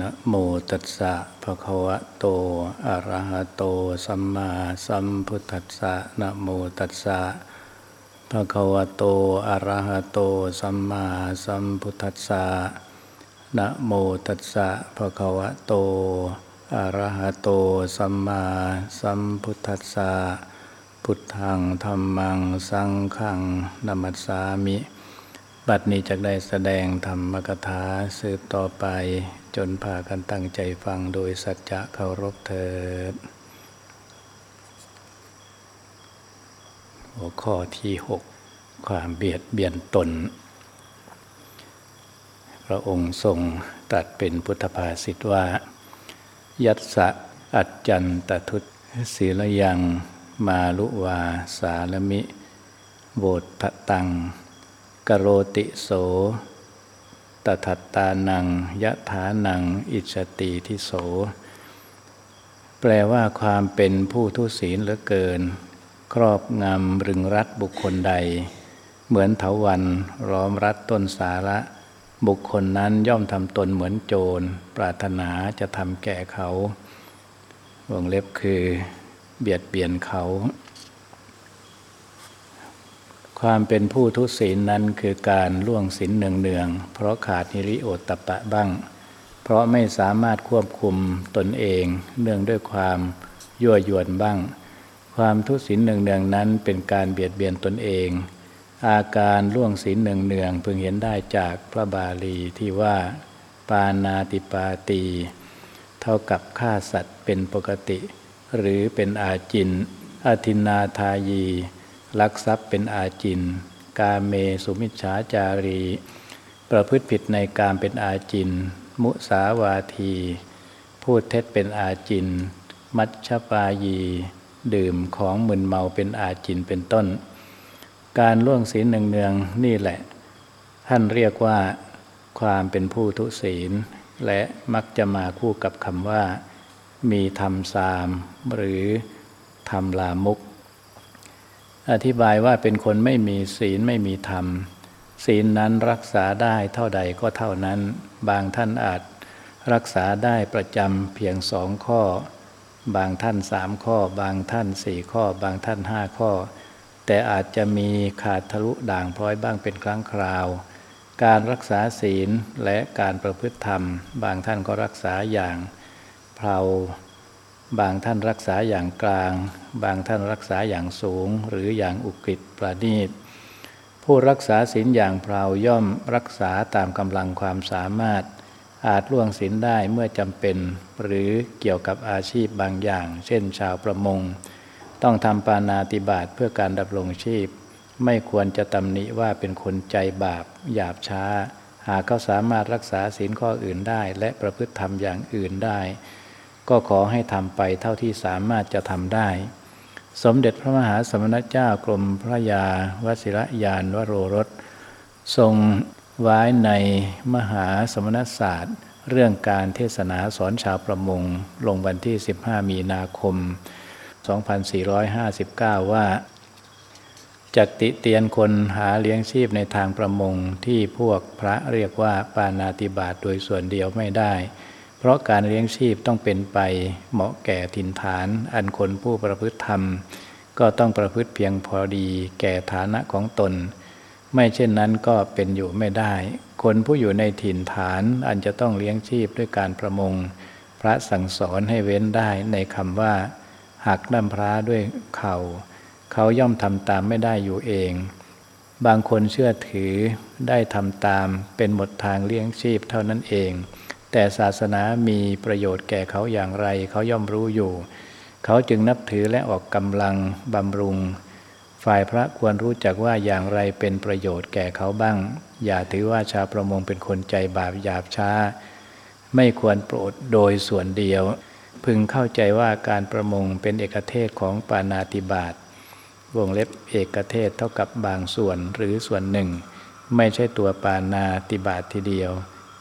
นะโมตัสสะภะคะวะโต อะระหะโต สัมมาสัมพุทธัสสะนะโมตัสสะภะคะวะโต อะระหะโต สัมมาสัมพุทธัสสะนะโมตัสสะภะคะวะโต อะระหะโต สัมมาสัมพุทธัสสะพุทธังธรรมัง สังฆังนัมมัสสามิ บัดนี้จะได้แสดงธรรมกถาสืบต่อไป จนพากันตั้งใจฟังโดยสัจจะเคารพเถิด หัวข้อที่หกความเบียดเบียนตน พระองค์ทรงตรัสเป็นพุทธภาษิตว่า ยัตสะอัจจันตทุตศีลยังมาลุวาสารมิ โบททตัง กโรติโส ตถัตตานังยะถานัง อิจติทิโส แปลว่าความเป็นผู้ทุศีลเหลือเกิน ครอบงำรึงรัดบุคคลใด เหมือนเถาวันล้อมรัดต้นสาระ บุคคลนั้นย่อมทำตนเหมือนโจร ปรารถนาจะทำแก่เขาวงเล็บคือ เบียดเบียนเขา ความเป็นผู้ทุศีลนั้นคือการล่วงศีลเนืองๆเพราะขาดนิริโอตตปะบ้าง เพราะไม่สามารถควบคุมตนเองเนื่องด้วยความยั่วยวนบ้าง ความทุศีลเนืองๆนั้นเป็นการเบียดเบียนตนเอง อาการล่วงศีลเนืองๆพึงเห็นได้จากพระบาลีที่ว่า ปานาติปาตี เท่ากับฆ่าสัตว์เป็นปกติ หรือเป็นอาจินอธินาทายี ลักทรัพย์เป็นอาจิน กาเมสุมิชฌาจารี ประพฤติผิดในการเป็นอาจิน มุสาวาที พูดเท็จเป็นอาจิน มัชฌปายี ดื่มของมึนเมาเป็นอาจินเป็นต้น การล่วงศีลเนืองๆนี่แหละ ท่านเรียกว่าความเป็นผู้ทุศีล และมักจะมาคู่กับคำว่า มีธรรมสาม หรือธรรมลามุก อธิบายว่าเป็นคนไม่มีศีลไม่มีธรรม ศีลนั้นรักษาได้เท่าใดก็เท่านั้น บางท่านอาจรักษาได้ประจำเพียงสองข้อ บางท่านสามข้อ บางท่านสี่ข้อ บางท่านห้าข้อ แต่อาจจะมีขาดทะลุด่างพร้อยบ้างเป็นครั้งคราว การรักษาศีลและการประพฤติธรรม บางท่านก็รักษาอย่างเพลา บางท่านรักษาอย่างกลาง บางท่านรักษาอย่างสูง หรืออย่างอุกฤษประณีต ผู้รักษาศีลอย่างเพลาย่อมรักษาตามกำลังความสามารถ อาจล่วงศีลได้เมื่อจำเป็น หรือเกี่ยวกับอาชีพบางอย่าง เช่นชาวประมง ต้องทำปานาติบาตเพื่อการดำรงชีพ ไม่ควรจะตำหนิว่าเป็นคนใจบาปหยาบช้า หากเขาสามารถรักษาศีลข้ออื่นได้ และประพฤติธรรมอย่างอื่นได้ ก็ขอให้ทำไปเท่าที่สามารถจะทำได้ สมเด็จพระมหาสมณเจ้ากรมพระยาวชิระยานวโรรส ทรงไว้ในมหาสมณศาสตร์ เรื่องการเทศนาสอนชาวประมง ลงวันที่ 15 มีนาคม 2459 ว่าจักติเตียนคนหาเลี้ยงชีพในทางประมงที่พวกพระเรียกว่าปานาติบาตโดยส่วนเดียวไม่ได้ เพราะการเลี้ยงชีพต้องเป็นไปเหมาะแก่ถิ่นฐาน อันคนผู้ประพฤติธรรม ก็ต้องประพฤติเพียงพอดี แก่ฐานะของตน ไม่เช่นนั้นก็เป็นอยู่ไม่ได้ คนผู้อยู่ในถิ่นฐานอันจะต้องเลี้ยงชีพด้วยการประมง พระสั่งสอนให้เว้นได้ในคำว่า หักน้ำพร้าด้วยเขา่า เขาย่อมทำตามไม่ได้อยู่เอง บางคนเชื่อถือได้ทำตามเป็นหมดทางเลี้ยงชีพเท่านั้นเอง แต่ศาสนามีประโยชน์แก่เขาอย่างไร เขาย่อมรู้อยู่ เขาจึงนับถือและออกกำลังบำรุง ฝ่ายพระควรรู้จักว่าอย่างไรเป็นประโยชน์แก่เขาบ้าง อย่าถือว่าชาวประมงเป็นคนใจบาปหยาบช้า ไม่ควรโปรดโดยส่วนเดียว พึงเข้าใจว่าการประมงเป็นเอกเทศของปานาติบาตวงเล็บเอกเทศเท่ากับบางส่วนหรือส่วนหนึ่ง ไม่ใช่ตัวปานาติบาตทีเดียว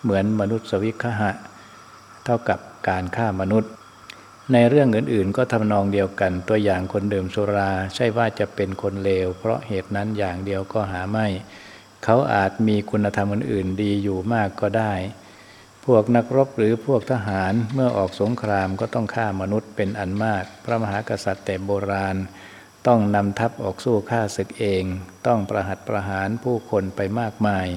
เหมือนมนุษย์สวิคหะ เท่ากับการฆ่ามนุษย์ ในเรื่องอื่นๆ ก็ทำนองเดียวกัน ตัวอย่างคนดื่มสุรา ใช่ว่าจะเป็นคนเลว เพราะเหตุนั้นอย่างเดียวก็หาไม่ เขาอาจมีคุณธรรมอื่นๆ ดีอยู่มากก็ได้ พวกนักรบหรือพวกทหารเมื่อออกสงครามก็ต้องฆ่ามนุษย์เป็นอันมาก พระมหากษัตริย์แต่โบราณต้องนำทัพออกสู้ฆ่าศึกเอง ต้องประหัตประหารผู้คนไปมากมาย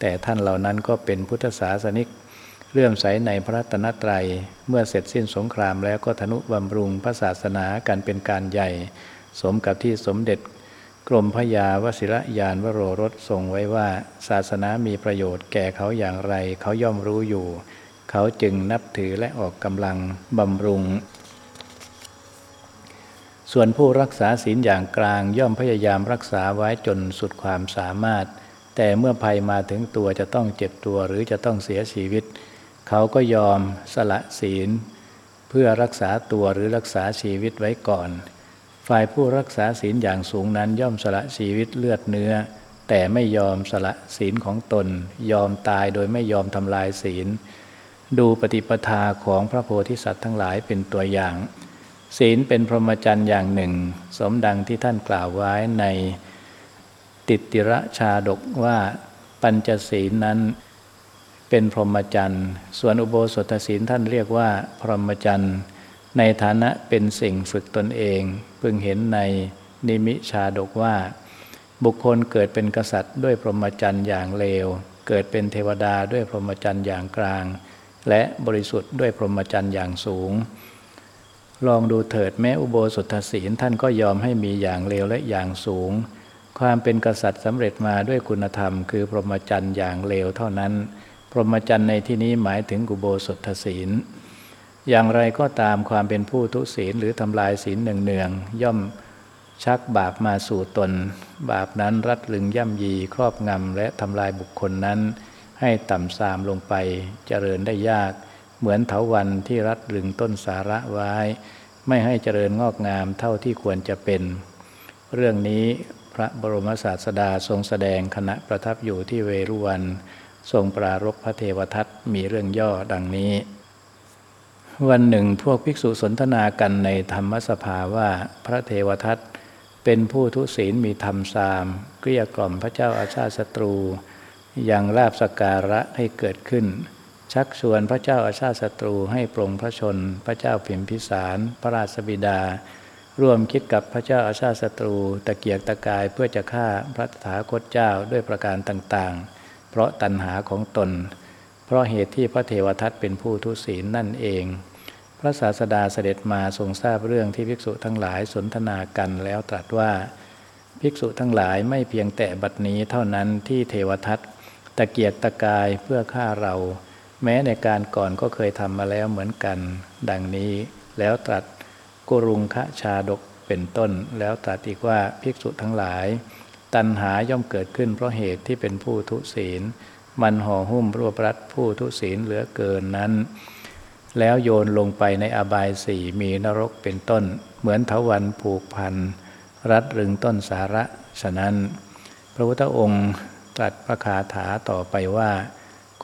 แต่ท่านเหล่านั้นก็เป็นพุทธศาสนิกเลื่อมใสในพระตนตรัย เมื่อเสร็จสิ้นสงครามแล้วก็ธนุบำรุงพระศาสนากันเป็นการใหญ่ สมกับที่สมเด็จ กรมพยาวชิระยานวโรรสทรงไว้ว่า ศาสนามีประโยชน์แก่เขาอย่างไร เขาย่อมรู้อยู่ เขาจึงนับถือและออกกำลังบำรุง ส่วนผู้รักษาศีลอย่างกลางย่อมพยายามรักษาไว้จนสุดความสามารถ แต่เมื่อภัยมาถึงตัวจะต้องเจ็บตัวหรือจะต้องเสียชีวิต เขาก็ยอมสละศีล เพื่อรักษาตัวหรือรักษาชีวิตไว้ก่อน ฝ่ายผู้รักษาศีลอย่างสูงนั้นย่อมสละชีวิตเลือดเนื้อ แต่ไม่ยอมสละศีลของตน ยอมตายโดยไม่ยอมทำลายศีล ดูปฏิปทาของพระโพธิสัตว์ทั้งหลายเป็นตัวอย่าง ศีลเป็นพรหมจรรย์อย่างหนึ่ง สมดังที่ท่านกล่าวไว้ใน ติติระชาดกว่าปัญจศีลนั้นเป็นพรหมจรรย์ ส่วนอุโบสถศีลท่านเรียกว่าพรหมจรรย์ ในฐานะเป็นสิ่งฝึกตนเอง พึงเห็นในนิมิชาดกว่า บุคคลเกิดเป็นกษัตริย์ด้วยพรหมจรรย์อย่างเลว เกิดเป็นเทวดาด้วยพรหมจรรย์อย่างกลาง และบริสุทธิ์ด้วยพรหมจรรย์อย่างสูง ลองดูเถิดแม้อุโบสถศีลท่านก็ยอมให้มีอย่างเลวและอย่างสูง ความเป็นกษัตริย์สำเร็จมาด้วยคุณธรรม คือพรหมจรรย์อย่างเลวเท่านั้น พรหมจรรย์ในที่นี้หมายถึงอุโบสถศีล อย่างไรก็ตามความเป็นผู้ทุศีลหรือทำลายศีลเนืองๆย่อมชักบาปมาสู่ตน บาปนั้นรัดลึงย่ำยีครอบงำและทำลายบุคคลนั้น ให้ต่ำทรามลงไปเจริญได้ยาก เหมือนเถาวันที่รัดลึงต้นสาระไว้ ไม่ให้เจริญงอกงามเท่าที่ควรจะเป็น เรื่องนี้ ระบรมศาสดาทรงแสดงขณะประทับอยู่ที่เวรุวัน ทรงปรารบพระเทวทัตมีเรื่องย่อดังนี้ วันหนึ่งพวกภิกษุสนทนากันในธรรมสภาว่าพระเทวทัตเป็นผู้ทุศีลมีธรรมสาม เกลี้ยกล่อมพระเจ้าอาชาติศัตรูยังลาบสการะให้เกิดขึ้น ชักชวนพระเจ้าอาชาติศัตรูให้ปรงพระชน พระเจ้าพิมพิสาร พระราชบิดา ร่วมคิดกับพระเจ้าอาชาติศัตรูตะเกียกตะกายเพื่อจะฆ่าพระถาคตเจ้าด้วยประการต่างๆ เพราะตัณหาของตน เพราะเหตุที่พระเทวทัตเป็นผู้ทุศีลนั่นเอง พระศาสดาเสด็จมาทรงทราบเรื่องที่ภิกษุทั้งหลายสนทนากันแล้วตรัสว่า ภิกษุทั้งหลายไม่เพียงแต่บัดนี้เท่านั้นที่เทวทัตตะเกียกตะกายเพื่อฆ่าเรา แม้ในการก่อนก็เคยทำมาแล้วเหมือนกัน ดังนี้แล้วตรัส กุรุงคะชาดกเป็นต้น แล้วตรัสอีกว่าภิกษุทั้งหลาย ตัณหาย่อมเกิดขึ้นเพราะเหตุที่เป็นผู้ทุศีล มันห่อหุ้มรวบรัดผู้ทุศีลเหลือเกินนั้น แล้วโยนลงไปในอบายสี่มีนรกเป็นต้น เหมือนเถาวันผูกพัน รัดรึงต้นสาระ ฉะนั้น พระพุทธองค์ตรัสพระคาถาต่อไปว่า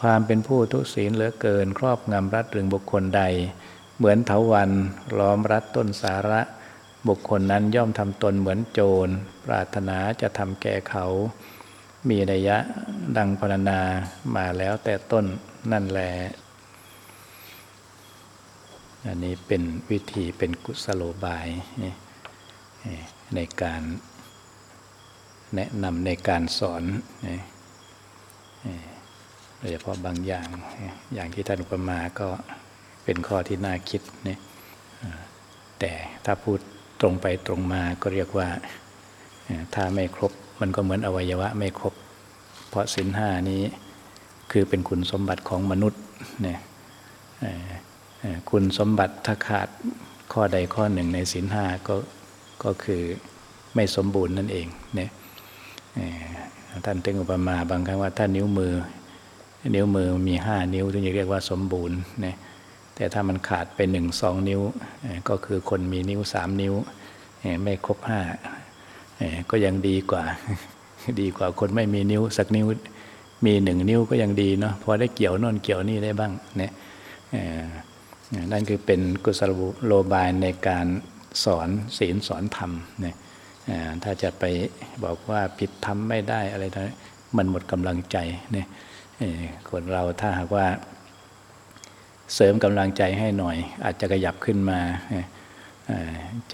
ความเป็นผู้ทุศีลเหลือเกิน ครอบงำรัดรึงบุคคลใด เหมือนเถาวันล้อมรัดต้นสาระ บุคคลนั้นย่อมทำตนเหมือนโจร ปรารถนาจะทำแก่เขา มีนัยยะดังพรรณนามาแล้วแต่ต้นนั่นแหละอันนี้เป็นวิธีเป็นกุศโลบายในการแนะนำในการสอนโดยเฉพาะบางอย่างอย่างที่ท่านอุปมาก็ เป็นข้อที่น่าคิดนี่แต่ถ้าพูดตรงไปตรงมาก็เรียกว่าถ้าไม่ครบมันก็เหมือนอวัยวะไม่ครบ เพราะสินห้านี้คือเป็นคุณสมบัติของมนุษย์เนี่ยคุณสมบัติถ้าขาดข้อใดข้อหนึ่งในศีลห้าก็ก็คือไม่สมบูรณ์นั่นเองเนี่ยท่านตึงอุปมาบางครั้งว่าถ้านิ้วมือ นิ้วมือมีห้านิ้วถึงจะเรียกว่าสมบูรณ์เนี่ย แต่ถ้ามันขาดไปหนึ่งสองนิ้ว ก็คือคนมีนิ้วสามนิ้ว ไม่ครบห้าก็ยังดีกว่า ดีกว่าคนไม่มีนิ้วสักนิ้ว มีหนึ่งนิ้วก็ยังดีเนาะพอได้เกี่ยวน่นเกี่ยวนี่ได้บ้างเนี่ยนั่นคือเป็นกุศลโลบายในการสอนศีลสอนธรรมเนี่ยถ้าจะไปบอกว่าผิดทำไม่ได้อะไรทั้งมันหมดกำลังใจเนี่ยคนเราถ้าหากว่า เสริมกำลังใจให้หน่อย อาจจะขยับขึ้นมา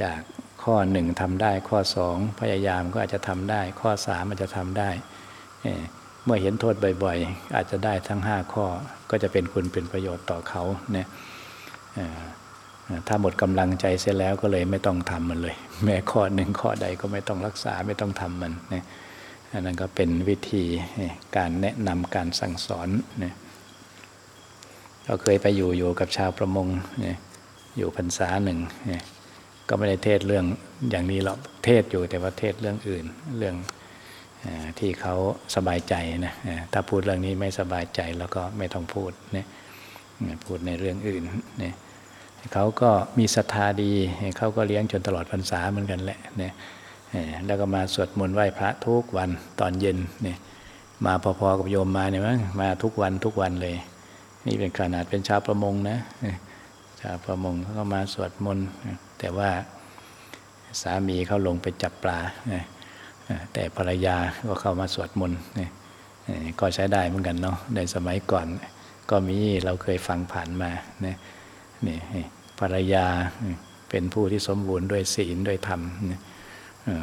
จากข้อหนึ่งทำได้ข้อสองพยายามก็อาจจะทำได้ ข้อสามอาจจะทำได้เมื่อเห็นโทษบ่อยๆ อาจจะได้ทั้งห้าข้อก็จะเป็นคุณเป็นประโยชน์ต่อเขาเนี่ยถ้าหมดกำลังใจเสียแล้วก็เลยไม่ต้องทำมันเลย แม้ข้อหนึ่งข้อใดก็ไม่ต้องรักษาไม่ต้องทำมันเนี่ยอันนั้นก็เป็นวิธีการแนะนำการสั่งสอนเนี่ย เราเคยไปอยู่อยู่กับชาวประมงเนี่ยอยู่พรรษาหนึ่งก็ไม่ได้เทศเรื่องอย่างนี้หรอกเทศอยู่แต่ว่าเทศเรื่องอื่นเรื่องที่เขาสบายใจนะถ้าพูดเรื่องนี้ไม่สบายใจแล้วก็ไม่ต้องพูดเนี่ยพูดในเรื่องอื่นเนี่ยเขาก็มีศรัทธาดีเขาก็เลี้ยงจนตลอดพรรษาเหมือนกันแหละเนี่ยแล้วก็มาสวดมนต์ไหว้พระทุกวันตอนเย็นเนี่ยมาพอๆกับโยมมาเนี่ยมั้งมาทุกวันทุกวันเลย นี่เป็นขนาดเป็นชาวประมงนะชาวประมงเขาก็มาสวดมนต์แต่ว่าสามีเขาลงไปจับปลาแต่ภรรยาก็เข้ามาสวดมนต์ก็ใช้ได้เหมือนกันเนาะในสมัยก่อน ก็มีเราเคยฟังผ่านมานี่นี่ภรรยาเป็นผู้ที่สมบูรณ์ด้วยศีลด้วยธรรม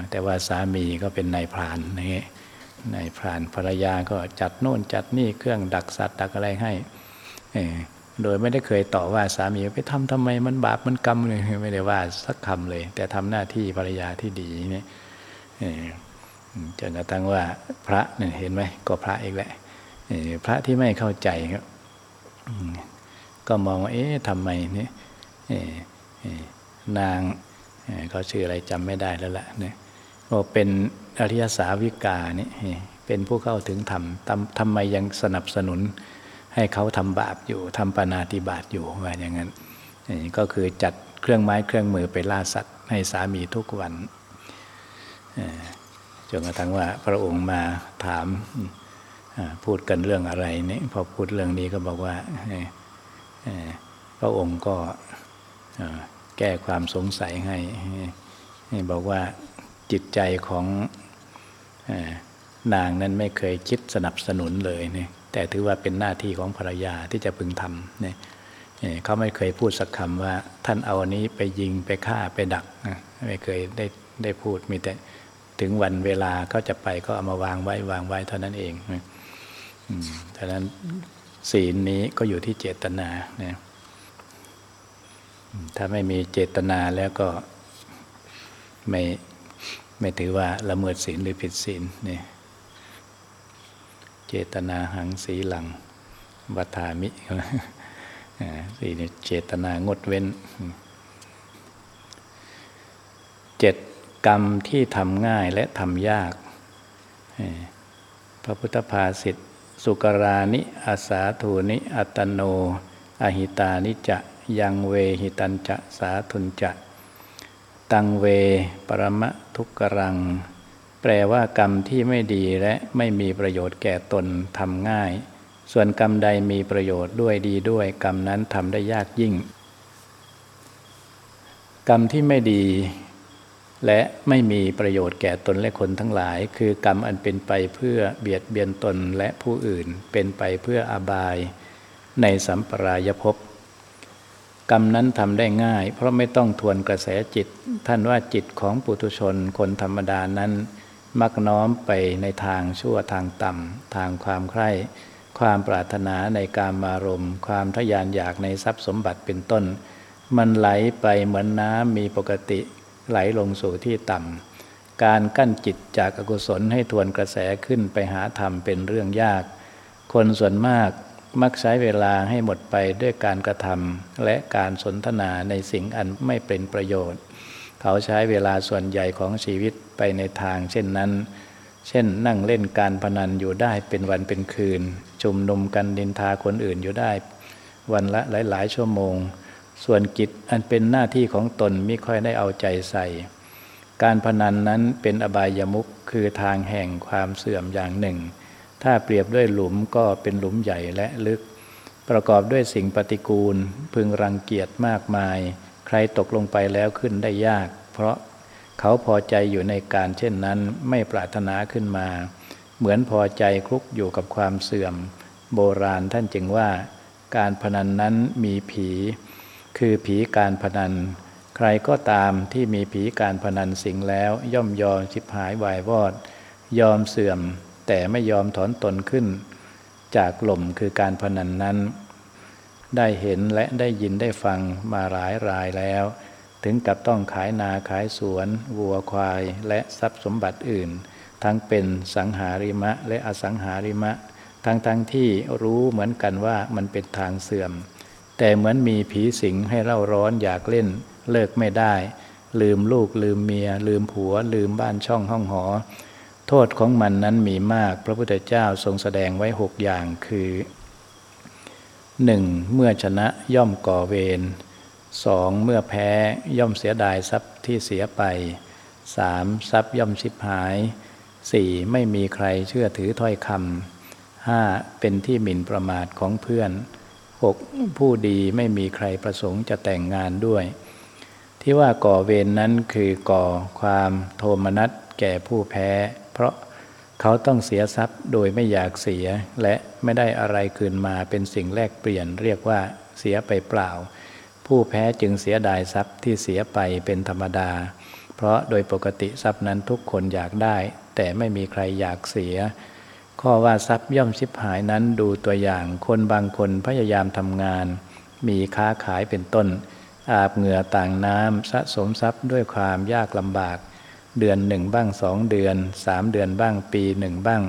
แต่ว่าสามีก็เป็นนายพรานนี่นายพรานภรรยาก็จัดโน่นจัดนี่เครื่องดักสัตว์ดักอะไรให้ โดยไม่ได้เคยต่อว่าสามีไปทำทำไมมันบาปมันกรรมเลยไม่ได้ว่าสักคำเลย แต่ทำหน้าที่ภรรยาที่ดีนี่จนกระทั่งว่าพระเนี่ยเห็นไหมก็พระอีกแหละพระที่ไม่เข้าใจครับก็มองว่าเอ๊ะทำไมเนี่ยนางเขาชื่ออะไรจำไม่ได้แล้วล่ะเนี่ยบอกเป็นอริยสาวิกาเนี่ยเป็นผู้เข้าถึงธรรมทำไมยังสนับสนุน ให้เขาทำบาปอยู่ทำปานาติบาตอยู่ว่าอย่างนั้นนี่ก็คือจัดเครื่องไม้เครื่องมือไปล่าสัตว์ ให้สามีทุกวันจนกระทั่งว่าพระองค์มาถามพูดกันเรื่องอะไรนี่พอพูดเรื่องนี้ก็บอกว่าพระองค์ก็แก้ความสงสัยให้บอกว่าจิตใจของนางนั้นไม่เคยคิดสนับสนุนเลยเนี่ย แต่ถือว่าเป็นหน้าที่ของภรรยาที่จะพึงทำเนี่ยเขาไม่เคยพูดสักคำว่า ท่านเอาอันนี้ไปยิงไปฆ่าไปดักไม่เคยได้ได้พูดมีแต่ถึงวันเวลาก็จะไปก็เอามาวางไว้วางไว้เท่านั้นเองดังนั้นศีลนี้ก็อยู่ที่เจตนาเนี่ยถ้าไม่มีเจตนาแล้วก็ไม่ไม่ถือว่าละเมิดศีลหรือผิดศีลเนี่ย เจตนาหังสีหลังวัฏามิสี่เจตนางดเว้นเจ็ดกรรมที่ทำง่ายและทำยาก พระพุทธภาษิตสุกรานิอาสาทูนิอัตโน อหิตานิจะยังเวหิตันจะสาทุนจะ ตังเวปรมะทุกรัง แปลว่ากรรมที่ไม่ดีและไม่มีประโยชน์แก่ตนทำง่าย ส่วนกรรมใดมีประโยชน์ด้วยดีด้วย กรรมนั้นทำได้ยากยิ่ง กรรมที่ไม่ดี และไม่มีประโยชน์แก่ตนและคนทั้งหลาย คือกรรมอันเป็นไปเพื่อเบียดเบียนตนและผู้อื่น เป็นไปเพื่ออบาย ในสัมปรายภพกรรมนั้นทำได้ง่าย เพราะไม่ต้องทวนกระแสจิต ท่านว่าจิตของปุถุชนคนธรรมดานั้น มักน้อมไปในทางชั่วทางต่ำทางความใคร่ความปรารถนาในการมารมความทยานอยากในทรัพย์สมบัติเป็นต้น มันไหลไปเหมือนน้ำมีปกติไหลลงสู่ที่ต่ำการกั้นจิตจากอกุศลให้ทวนกระแสขึ้นไปหาธรรมเป็นเรื่องยาก คนส่วนมากมักใช้เวลาให้หมดไปด้วยการกระทำและการสนทนาในสิ่งอันไม่เป็นประโยชน์ เขาใช้เวลาส่วนใหญ่ของชีวิตไปในทาง เช่นนั้น เช่นนั่งเล่นการพนันอยู่ได้เป็นวันเป็นคืน ชุมนุมกันดินทาคนอื่นอยู่ได้ วันละหลาย ๆ ชั่วโมง ส่วนกิจอันเป็นหน้าที่ของตนไม่ค่อยได้เอาใจใส่ การพนันนั้นเป็นอบายมุขคือทางแห่งความเสื่อมอย่างหนึ่ง ถ้าเปรียบด้วยหลุมก็เป็นหลุมใหญ่และลึก ประกอบด้วยสิ่งปฏิกูล พึงรังเกียจมากมาย ใครตกลงไปแล้วขึ้นได้ยาก เพราะเขาพอใจอยู่ในการเช่นนั้นไม่ปรารถนาขึ้นมา เหมือนพอใจคลุกอยู่กับความเสื่อม โบราณท่านจึงว่า การพนันนั้นมีผี คือผีการพนัน ใครก็ตามที่มีผีการพนันสิงแล้วย่อมยอมชิบหายวายวอด ยอมเสื่อมแต่ไม่ยอมถอนตนขึ้น จากหล่มคือการพนันนั้น ได้เห็นและได้ยินได้ฟังมาหลายรายแล้ว ถึงกับต้องขายนาขายสวนวัวควายและทรัพย์สมบัติอื่น ทั้งเป็นสังหาริมะและอสังหาริมะ ทั้งทั้งที่รู้เหมือนกันว่ามันเป็นทางเสื่อม แต่เหมือนมีผีสิงให้เล่าร้อนอยากเล่น เลิกไม่ได้ ลืมลูกลืมเมีย ลืมผัว ลืมบ้านช่องห้องหอโทษของมันนั้นมีมาก พระพุทธเจ้าทรงแสดงไว้หกอย่าง คือ 1. เมื่อชนะย่อมก่อเวร 2. เมื่อแพ้ย่อมเสียดายทรัพย์ที่เสียไป 3. ทรัพย์ย่อมชิบหาย 4. ไม่มีใครเชื่อถือถ้อยคำ 5. เป็นที่หมิ่นประมาทของเพื่อน 6. ผู้ดีไม่มีใครประสงค์จะแต่งงานด้วย ที่ว่าก่อเวรนนั้นคือก่อความโทมนัสแก่ผู้แพ้ เพราะ เขาต้องเสียทรัพย์โดยไม่อยากเสีย และไม่ได้อะไรคืนมาเป็นสิ่งแลกเปลี่ยนเรียกว่าเสียไปเปล่า ผู้แพ้จึงเสียดายทรัพย์ที่เสียไปเป็นธรรมดา เพราะโดยปกติทรัพย์นั้นทุกคนอยากได้ แต่ไม่มีใครอยากเสีย ข้อว่าทรัพย์ย่อมชิบหายนั้นดูตัวอย่างคนบางคนพยายามทำงาน มีค้าขายเป็นต้น อาบเหงื่อต่างน้ำสะสมทรัพย์ด้วยความยากลำบาก เดือนหนึ่งบ้างสองเดือนสามเดือนบ้างปีหนึ่งบ้าง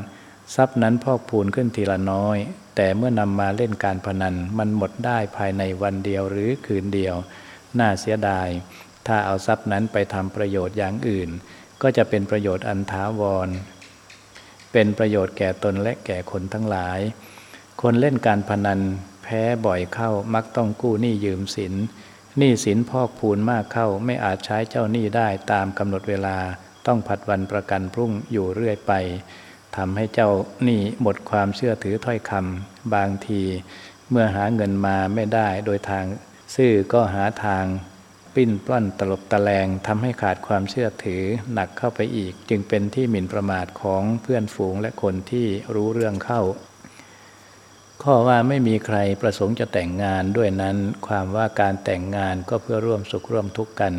ทรัพย์นั้นพอกพูนขึ้นทีละน้อย แต่เมื่อนำมาเล่นการพนันมันหมดได้ภายในวันเดียวหรือคืนเดียว น่าเสียดาย ถ้าเอาทรัพย์นั้นไปทำประโยชน์อย่างอื่น ก็จะเป็นประโยชน์อันถาวร เป็นประโยชน์แก่ตนและแก่คนทั้งหลาย คนเล่นการพนันแพ้บ่อยเข้ามักต้องกู้หนี้ยืมสิน หนี้สินพอกพูนมากเข้าไม่อาจใช้เจ้าหนี้ได้ตามกำหนดเวลาต้องผัดวันประกันพรุ่งอยู่เรื่อยไปทำให้เจ้าหนี้หมดความเชื่อถือถ้อยคำบางที เมื่อหาเงินมาไม่ได้โดยทาง ซื่อก็หาทาง ปิ้นปล้อนตลบตะแลงทำให้ขาดความเชื่อถือหนักเข้าไปอีก จึงเป็นที่หมิ่นประมาทของเพื่อนฝูงและคนที่รู้เรื่องเข้า ข้อว่าไม่มีใครประสงค์จะแต่งงานด้วยนั้น ความว่าการแต่งงานก็เพื่อร่วมสุขร่วมทุกข์กัน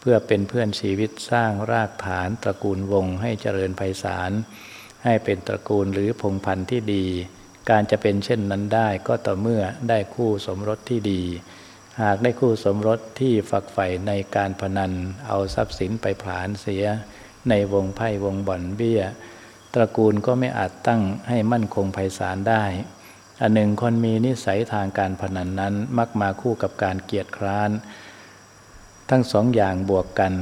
เพื่อเป็นเพื่อนชีวิตสร้างรากฐานตระกูลวงให้เจริญไพศาลให้เป็นตระกูลหรือพงพันธุ์ที่ดี การจะเป็นเช่นนั้นได้ก็ต่อเมื่อได้คู่สมรสที่ดี หากได้คู่สมรสที่ฝักใฝ่ในการพนัน เอาทรัพย์สินไปผลาญเสีย ในวงไพ่วงบ่อนเบี้ย ตระกูลก็ไม่อาจตั้งให้มั่นคงไพศาลได้ อันหนึ่งคนมีนิสัยทางการพนันนั้นมักมาคู่กับการเกียจคร้าน ทั้งสองอย่างบวกกัน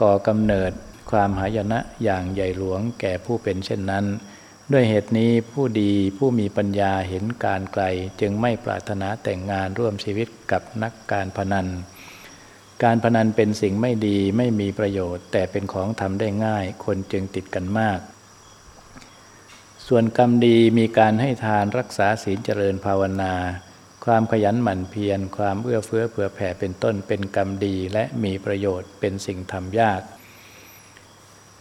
ก่อกำเนิดความหายนะอย่างใหญ่หลวงแก่ผู้เป็นเช่นนั้น ด้วยเหตุนี้ผู้ดีผู้มีปัญญาเห็นการไกล จึงไม่ปรารถนาแต่งงานร่วมชีวิตกับนักการพนัน การพนันเป็นสิ่งไม่ดีไม่มีประโยชน์ แต่เป็นของทำได้ง่าย คนจึงติดกันมาก ส่วนกรรมดีมีการให้ทานรักษาศีลเจริญภาวนา ความขยันหมั่นเพียรความเอื้อเฟื้อเผื่อแผ่เป็นต้นเป็นกรรมดีและมีประโยชน์เป็นสิ่งทำยาก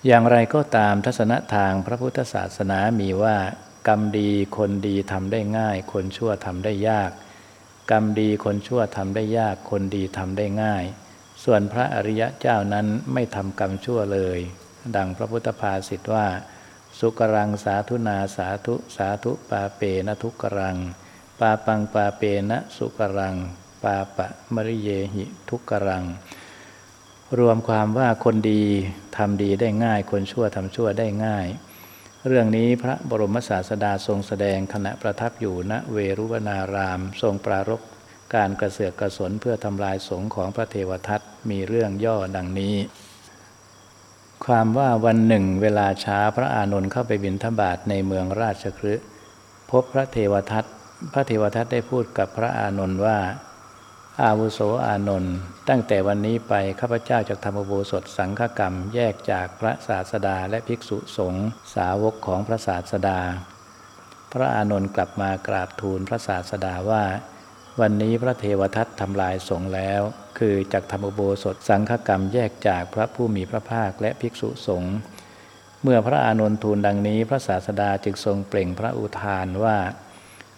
อย่างไรก็ตามทัศนะทางพระพุทธศาสนามีว่ากรรมดีคนดีทำได้ง่าย คนชั่วทำได้ยาก กรรมดีคนชั่วทำได้ยาก คนดีทำได้ง่าย ส่วนพระอริยะเจ้านั้นไม่ทำกรรมชั่วเลย ดังพระพุทธภาษิตว่า สุกรังสาธุนาสาธุสาธุปาเปนะทุกรัง ปาปังปาเปนะสุกรัง ปาปะมริเยหิทุกรัง รวมความว่าคนดีทำดีได้ง่าย คนชั่วทำชั่วได้ง่าย เรื่องนี้พระบรมศาสดาทรงแสดงขณะประทับอยู่ณเวรุวนารามทรงปรารภการกระเสือกกระสนเพื่อทำลายสงของพระเทวทัตมีเรื่องย่อดังนี้ ความว่าวันหนึ่งเวลาช้าพระอานนท์เข้าไปบิณฑบาตในเมืองราชคฤห์พบพระเทวทัตพระเทวทัตได้พูดกับพระอานนท์ว่า อาวุโสอานนท์ตั้งแต่วันนี้ไปข้าพเจ้าจะทำอุโบสถสังฆกรรมแยกจากพระศาสดาและภิกษุสงฆ์สาวกของพระศาสดา พระอานนท์กลับมากราบทูลพระศาสดาว่า วันนี้พระเทวทัตทำลายสงแล้ว คือจักทำอุโบสถสังฆกรรมแยกจากพระผู้มีพระภาคและภิกษุสงฆ์เมื่อพระอานนท์ทูลดังนี้พระศาสดาจึงทรงเปล่งพระอุทานว่า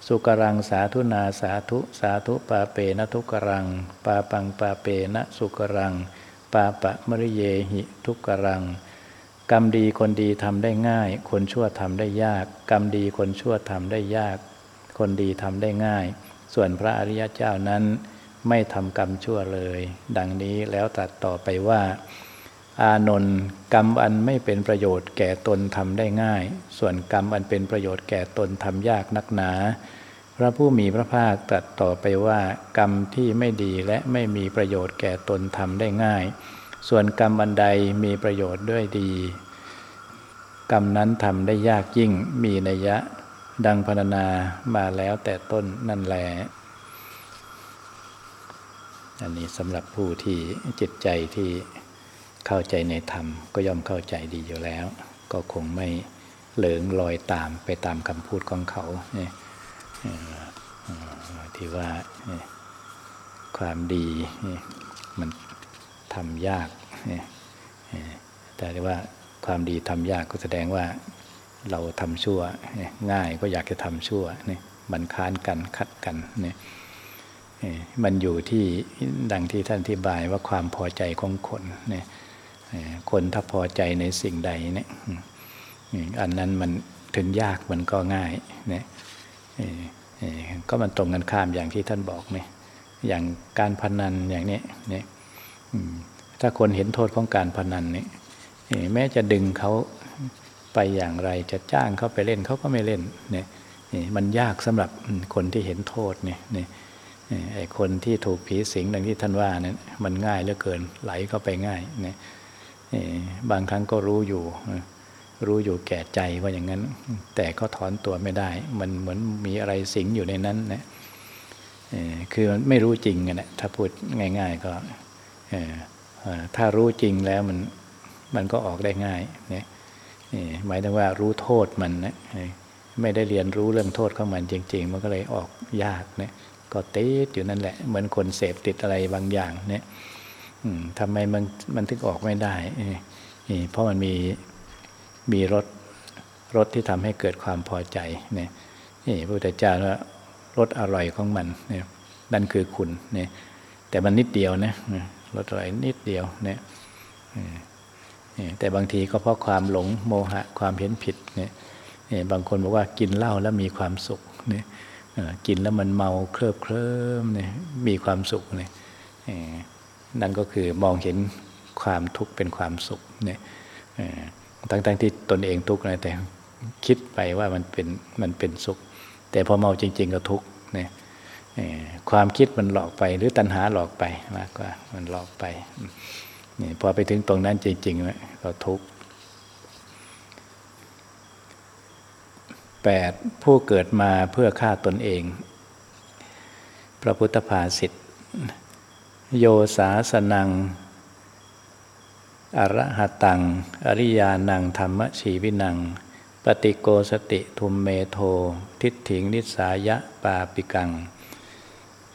สุกรังสาธุนาสาธุสาธุปาเปนะทุกรัง ปาปังปาเปนะสุกรัง ปาปะมริเยหิทุกรัง กรรมดีคนดีทำได้ง่าย คนชั่วทำได้ยาก กรรมดีคนชั่วทำได้ยาก คนดีทำได้ง่าย ส่วนพระอริยเจ้านั้นไม่ทำกรรมชั่วเลย ดังนี้แล้วตัดต่อไปว่า อานนท์กรรมอันไม่เป็นประโยชน์แก่ตนทำได้ง่าย ส่วนกรรมอันเป็นประโยชน์แก่ตนทำยากนักหนา พระผู้มีพระภาคตรัสต่อไปว่า กรรมที่ไม่ดีและไม่มีประโยชน์แก่ตนทำได้ง่าย ส่วนกรรมอันใดมีประโยชน์ด้วยดี กรรมนั้นทำได้ยากยิ่งมีนัยยะ ดังพรรณนามาแล้วแต่ต้นนั่นแหละอันนี้สำหรับผู้ที่จิตใจที่เข้าใจในธรรม ก็ย่อมเข้าใจดีอยู่แล้ว ก็คงไม่เหลิงลอยตามไปตามคำพูดของเขาเนี่ยที่ว่าความดีมันทำยากแต่ว่าความดีทำยากก็แสดงว่า เราทำชั่วง่ายก็อยากจะทำชั่วนี่มันค้านกันคัดกันนี่มันอยู่ที่ดังที่ท่านอธิบายว่าความพอใจของคนนี่คนถ้าพอใจในสิ่งใดเนี่ยอันนั้นมันถึงยากมันก็ง่ายเนี่ยก็มันตรงกันข้ามอย่างที่ท่านบอกเนี่ยอย่างการพนันอย่างนี้เนี่ยถ้าคนเห็นโทษของการพนันเนี่ยแม้จะดึงเขา ไปอย่างไรจะจ้างเขาไปเล่นเขาก็ไม่เล่นเนี่ยมันยากสำหรับคนที่เห็นโทษเนี่ยไอ้คนที่ถูกผีสิงดังที่ท่านว่านั้นมันง่ายเหลือเกินไหลเข้าไปง่ายเนี่ยบางครั้งก็รู้อยู่รู้อยู่แก่ใจว่าอย่างนั้น แต่ก็ถอนตัวไม่ได้ มันเหมือนมีอะไรสิงอยู่ในนั้นนะคือมันไม่รู้จริงนะถ้าพูดง่าย ๆ ก็ถ้ารู้จริงแล้วมันมันก็ออกได้ง่ายเนี่ย หมายถึงว่ารู้โทษมันนะไม่ได้เรียนรู้เรื่องโทษของมันจริง ๆ มันก็เลยออกยากเนี่ยก็ติดอยู่นั่นแหละ เหมือนคนเสพติดอะไรบางอย่างเนี่ยทำไมมันมันถึงออกไม่ได้เพราะมันมีมีรสรสที่ทำให้เกิดความพอใจเนี่ยพระพุทธเจ้าว่ารสอร่อยของมันเนี่ยนั่นคือคุณเนี่ยแต่มันนิดเดียวนะรสอร่อยนิดเดียวเนี่ย แต่บางทีก็เพราะความหลงโมหะความเห็นผิดเนี่ยบางคนบอกว่ากินเหล้าแล้วมีความสุขเนี่ยกินแล้วมันเมาเคลิบเคลิ้มเนี่ยมีความสุขเนี่ยนั่นก็คือมองเห็นความทุกข์เป็นความสุขเนี่ยทั้งๆที่ตนเองทุกข์นะแต่คิดไปว่ามันเป็นมันเป็นสุข แต่พอเมาจริง ๆ ก็ทุกข์เนี่ยความคิดมันหลอกไปหรือตัณหาหลอกไปมากกว่ามันหลอกไป นี่พอไปถึงตรงนั้นจริงๆก็ทุกข์แปดผู้เกิดมาเพื่อฆ่าตนเอง พระพุทธภาษิตโยสาสนัง อรหตัง อริยานังธรรมชีวินัง ปฏิกโกสติทุมเมโธ ทิฏฐิงนิสสายะปาปิกัง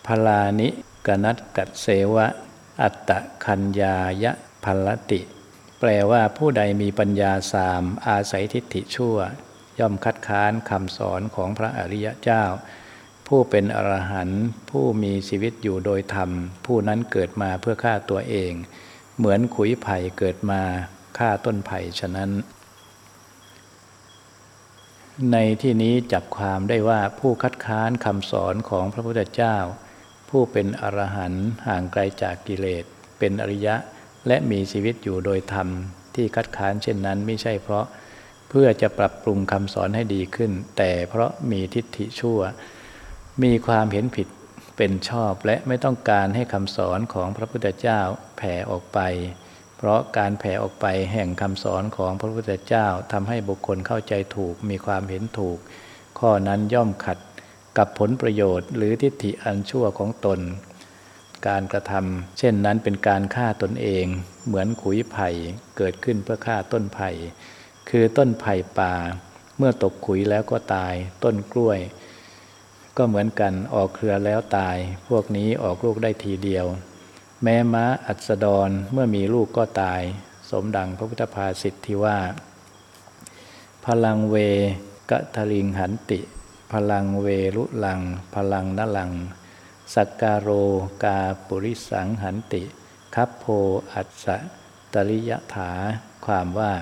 ผลานิ กัณฏกัสเสวะ อัตตะฆัญญายะ ผัลลติ แปลว่าผู้ใดมีปัญญาทรามอาศัยทิฏฐิชั่ว ย่อมคัดค้านคำสอนของพระอริยเจ้า ผู้เป็นอรหันต์ผู้มีชีวิตอยู่โดยธรรม ผู้นั้นเกิดมาเพื่อฆ่าตัวเอง เหมือนขุยไผ่เกิดมาฆ่าต้นไผ่ฉะนั้น ในที่นี้จับความได้ว่าผู้คัดค้านคำสอนของพระพุทธเจ้า ผู้เป็นอรหันต์ห่างไกลจากกิเลส เป็นอริยะและมีชีวิตอยู่โดยธรรม ที่คัดค้านเช่นนั้นไม่ใช่เพราะเพื่อจะปรับปรุงคำสอนให้ดีขึ้น แต่เพราะมีทิฏฐิชั่ว มีความเห็นผิดเป็นชอบและไม่ต้องการให้คำสอนของพระพุทธเจ้าแผ่ออกไป เพราะการแผ่ออกไปแห่งคำสอนของพระพุทธเจ้าทำให้บุคคลเข้าใจถูกมีความเห็นถูก ข้อนั้นย่อมขัด กับผลประโยชน์ หรือทิฏฐิอันชั่วของตน การกระทำเช่นนั้นเป็นการฆ่าตนเอง เหมือนขุยไผ่เกิดขึ้นเพื่อฆ่าต้นไผ่คือต้นไผ่ป่า เมื่อตกขุยแล้วก็ตาย ต้นกล้วย ก็เหมือนกันออกเครือแล้วตาย พวกนี้ออกลูกได้ทีเดียว แม้ม้าอัสดรเมื่อมีลูกก็ตาย สมดังพระพุทธภาษิตที่ว่า พลังเวกะทลิงหันติ พลังเวลุลัง พลังนลัง สักการโรกาปุริสังหันติ คัพโพอัสสะตริยถา ความว่า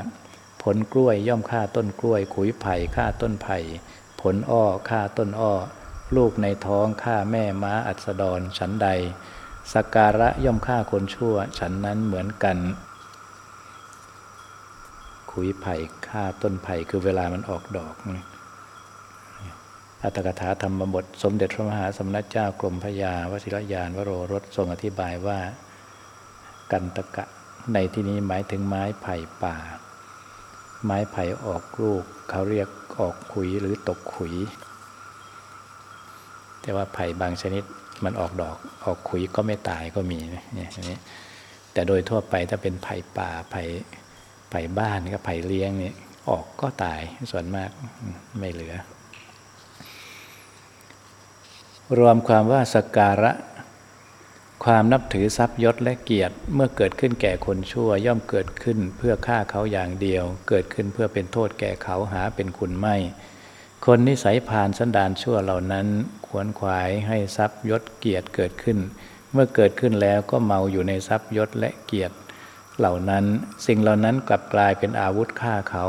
ผลกล้วยย่อมฆ่าต้นกล้วย ขุยไผ่ฆ่าต้นไผ่ ผลอ้อฆ่าต้นอ้อ ลูกในท้องฆ่าแม่ม้าอัสดรฉันใดสักการะย่อมฆ่าคนชั่ว ฉันนั้นเหมือนกัน ขุยไผ่ฆ่าต้นไผ่คือเวลามันออกดอก อัตถกถาธรรมบท สมเด็จพระมหาสมณเจ้ากรมพยาวชิรยานวโรรสทรงอธิบายว่ากันตะกะในที่นี้หมายถึงไม้ไผ่ป่า ไม้ไผ่ออกลูกเขาเรียกออกขุยหรือตกขุย แต่ว่าไผ่บางชนิดมันออกดอกออกขุยก็ไม่ตายก็มีเนี่ยนี้แต่โดยทั่วไปถ้าเป็นไผ่ป่าไผ่ไผ่บ้านก็ไผ่เลี้ยงนี่ออกก็ตายส่วนมากไม่เหลือ รวมความว่าสการะ ความนับถือทรัพย์ยศและเกียรติเมื่อเกิดขึ้นแก่คนชั่ว ย่อมเกิดขึ้นเพื่อฆ่าเขาอย่างเดียว เกิดขึ้นเพื่อเป็นโทษแก่เขาหาเป็นคุณไม่ คนนิสัยผ่านสันดานชั่วเหล่านั้นขวนขวายให้ทรัพย์ยศเกียรติเกิดขึ้น เมื่อเกิดขึ้นแล้วก็เมาอยู่ในทรัพย์ยศและเกียรติ เหล่านั้นสิ่งเหล่านั้นกลับกลายเป็นอาวุธฆ่าเขา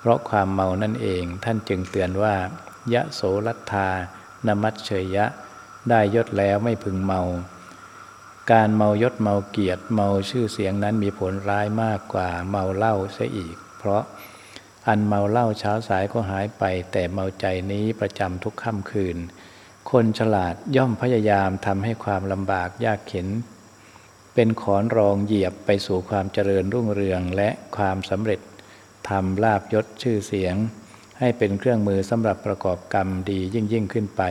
เพราะความเมานั่นเองท่านจึงเตือนว่ายะโสรัตธา นมัตเฉยยะ ได้ยศแล้วไม่พึงเมา การเมายศเมาเกียรติเมาชื่อเสียงนั้นมีผลร้ายมากกว่าเมาเหล้าเสียอีก เพราะอันเมาเหล้าเช้าสายก็หายไป แต่เมาใจนี้ประจำทุกค่ำคืน คนฉลาดย่อมพยายามทำให้ความลำบากยากเข็น เป็นขอนรองเหยียบไปสู่ความเจริญรุ่งเรืองและความสำเร็จทำลาบยศชื่อเสียง ให้เป็นเครื่องมือสำหรับประกอบกรรมดียิ่งยิ่งขึ้นไป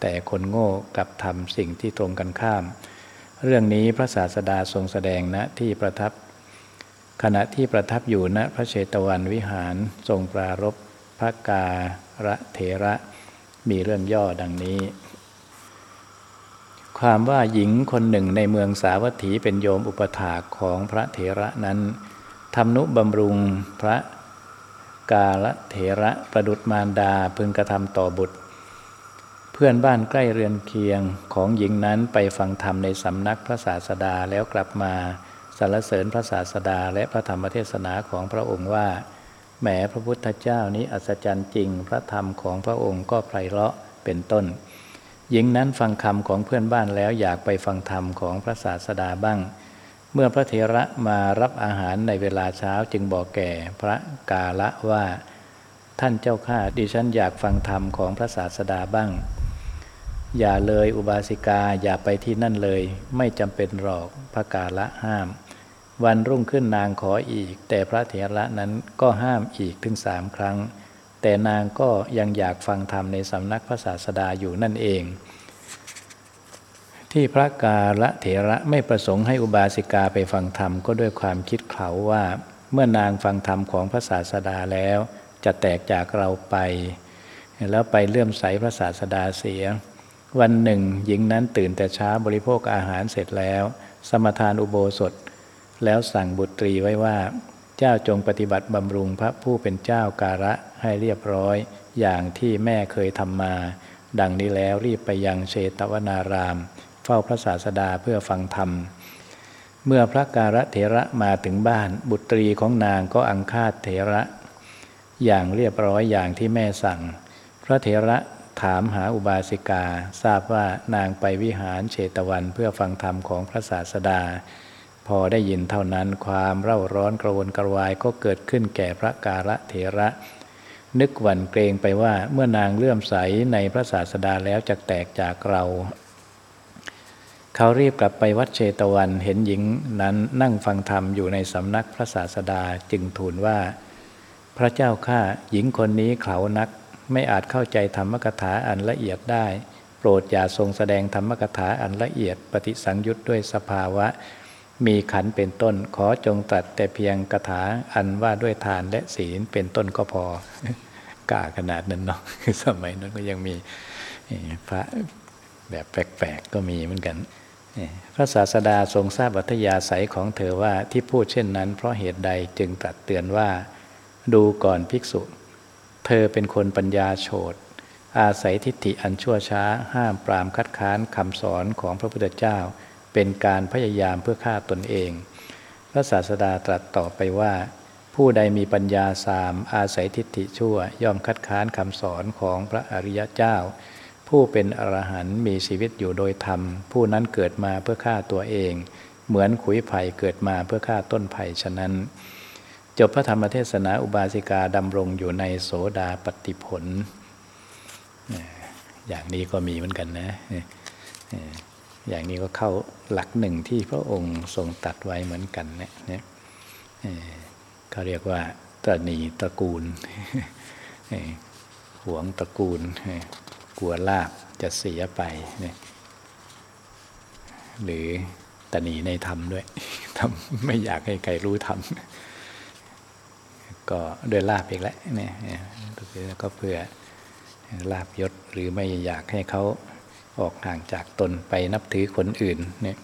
แต่คนโง่กลับทำสิ่งที่ตรงกันข้าม เรื่องนี้พระศาสดาทรงแสดงณนะที่ประทับ ขณะที่ประทับอยู่ณพระเชตวันวิหารทรงปรารบพระการะเถระ มีเรื่องย่อดังนี้ ความว่าหญิงคนหนึ่งในเมืองสาวัตถีเป็นโยมอุปถากของพระเถระนั้นทำนุบำรุงพระ กาละเถระประดุษมารดาพึงกระทำต่อบุตร เพื่อนบ้านใกล้เรือนเคียงของหญิงนั้นไปฟังธรรมในสำนักพระศาสดาแล้วกลับมาสรรเสริญพระศาสดาและพระธรรมเทศนาของพระองค์ว่าแหมพระพุทธเจ้านี้อัศจรรย์จริง พระธรรมของพระองค์ก็ไพเราะเป็นต้น หญิงนั้นฟังคำของเพื่อนบ้านแล้วอยากไปฟังธรรมของพระศาสดาบ้าง เมื่อพระเถระมารับอาหารในเวลาเช้าจึงบอกแก่พระกาละว่าท่านเจ้าข้าดิฉันอยากฟังธรรมของพระศาสดาบ้าง อย่าเลยอุบาสิกาอย่าไปที่นั่นเลย ไม่จำเป็นหรอกพระกาละห้าม วันรุ่งขึ้นนางขออีก แต่พระเถระนั้นก็ห้ามอีกถึงสามครั้ง แต่นางก็ยังอยากฟังธรรมในสำนักพระศาสดาอยู่นั่นเอง ที่พระกาละเถระไม่ประสงค์ให้อุบาสิกาไปฟังธรรมก็ด้วยความคิดเขาว่า เมื่อนางฟังธรรมของพระศาสดาแล้ว จะแตกจากเราไป แล้วไปเลื่อมใสพระศาสดาเสีย วันหนึ่ง หญิงนั้นตื่นแต่เช้าบริโภคอาหารเสร็จแล้ว สมทานอุโบสถ แล้วสั่งบุตรีไว้ว่า เจ้าจงปฏิบัติบำรุงพระผู้เป็นเจ้าการะให้เรียบร้อย อย่างที่แม่เคยทำมา ดังนี้แล้วรีบไปยังเชตวนาราม เฝ้าพระศาสดาเพื่อฟังธรรม เมื่อพระการะเถระมาถึงบ้าน บุตรีของนางก็อังคาดเถระ อย่างเรียบร้อยอย่างที่แม่สั่ง พระเถระถามหาอุบาสิกา ทราบว่านางไปวิหารเชตวันเพื่อฟังธรรมของพระศาสดา พอได้ยินเท่านั้นความเร่าร้อนกระวนกระวายก็เกิดขึ้นแก่พระกาละเถระ นึกหวั่นเกรงไปว่าเมื่อนางเลื่อมใสในพระศาสดาแล้วจะแตกจากเรา เขารีบกลับไปวัดเชตวัน เห็นหญิงนั้นนั่งฟังธรรมอยู่ในสำนักพระศาสดาจึงทูลว่า พระเจ้าข้าหญิงคนนี้เขานักไม่อาจเข้าใจธรรมกถาอันละเอียดได้ โปรดอย่าทรงแสดงธรรมกถาอันละเอียดปฏิสังยุตด้วยสภาวะ มีขันเป็นต้นขอจงตัดแต่เพียงกถาอันว่าด้วยทานและศีลเป็นต้นก็พอกล้าขนาดนั้นเนาะสมัยนั้นก็ยังมีพระแบบแปลกๆก็มีเหมือนกัน พระศาสดาทรงทราบวัทยาศัยของเธอว่าที่พูดเช่นนั้น เพราะเหตุใดจึงตรัสเตือนว่า ดูก่อนภิกษุ เธอเป็นคนปัญญาโฉดอาศัยทิฏฐิอันชั่วช้า ห้ามปรามคัดค้านคำสอนของพระพุทธเจ้า เป็นการพยายามเพื่อฆ่าตนเอง พระศาสดาตรัสต่อไปว่า ผู้ใดมีปัญญาสามอาศัยทิฏฐิชั่วย่อมคัดค้านคำสอนของพระอริยเจ้า ผู้เป็นอรหันต์มีชีวิตอยู่โดยธรรม ผู้นั้นเกิดมาเพื่อฆ่าตัวเอง เหมือนขุยไผ่เกิดมาเพื่อฆ่าต้นไผ่ฉะนั้น จบพระธรรมเทศนาอุบาสิกาดำรงอยู่ในโสดาปฏิผล อย่างนี้ก็มีเหมือนกันนะ อย่างนี้ก็เข้าหลักหนึ่งที่พระองค์ทรงตัดไว้เหมือนกันเนี่ยเขาเรียกว่าตนีตระกูลหวงตระกูล กลัวลาบจะเสียไปเนี่ยหรือตนีในธรรมด้วยทำไม่อยากให้ใครรู้ธรรมก็ด้วยลาบอีกแล้วเนี่ยก็เพื่อลาบยศหรือไม่อยากให้เขาออกห่างจากตนไปนับถือคนอื่นเนี่ย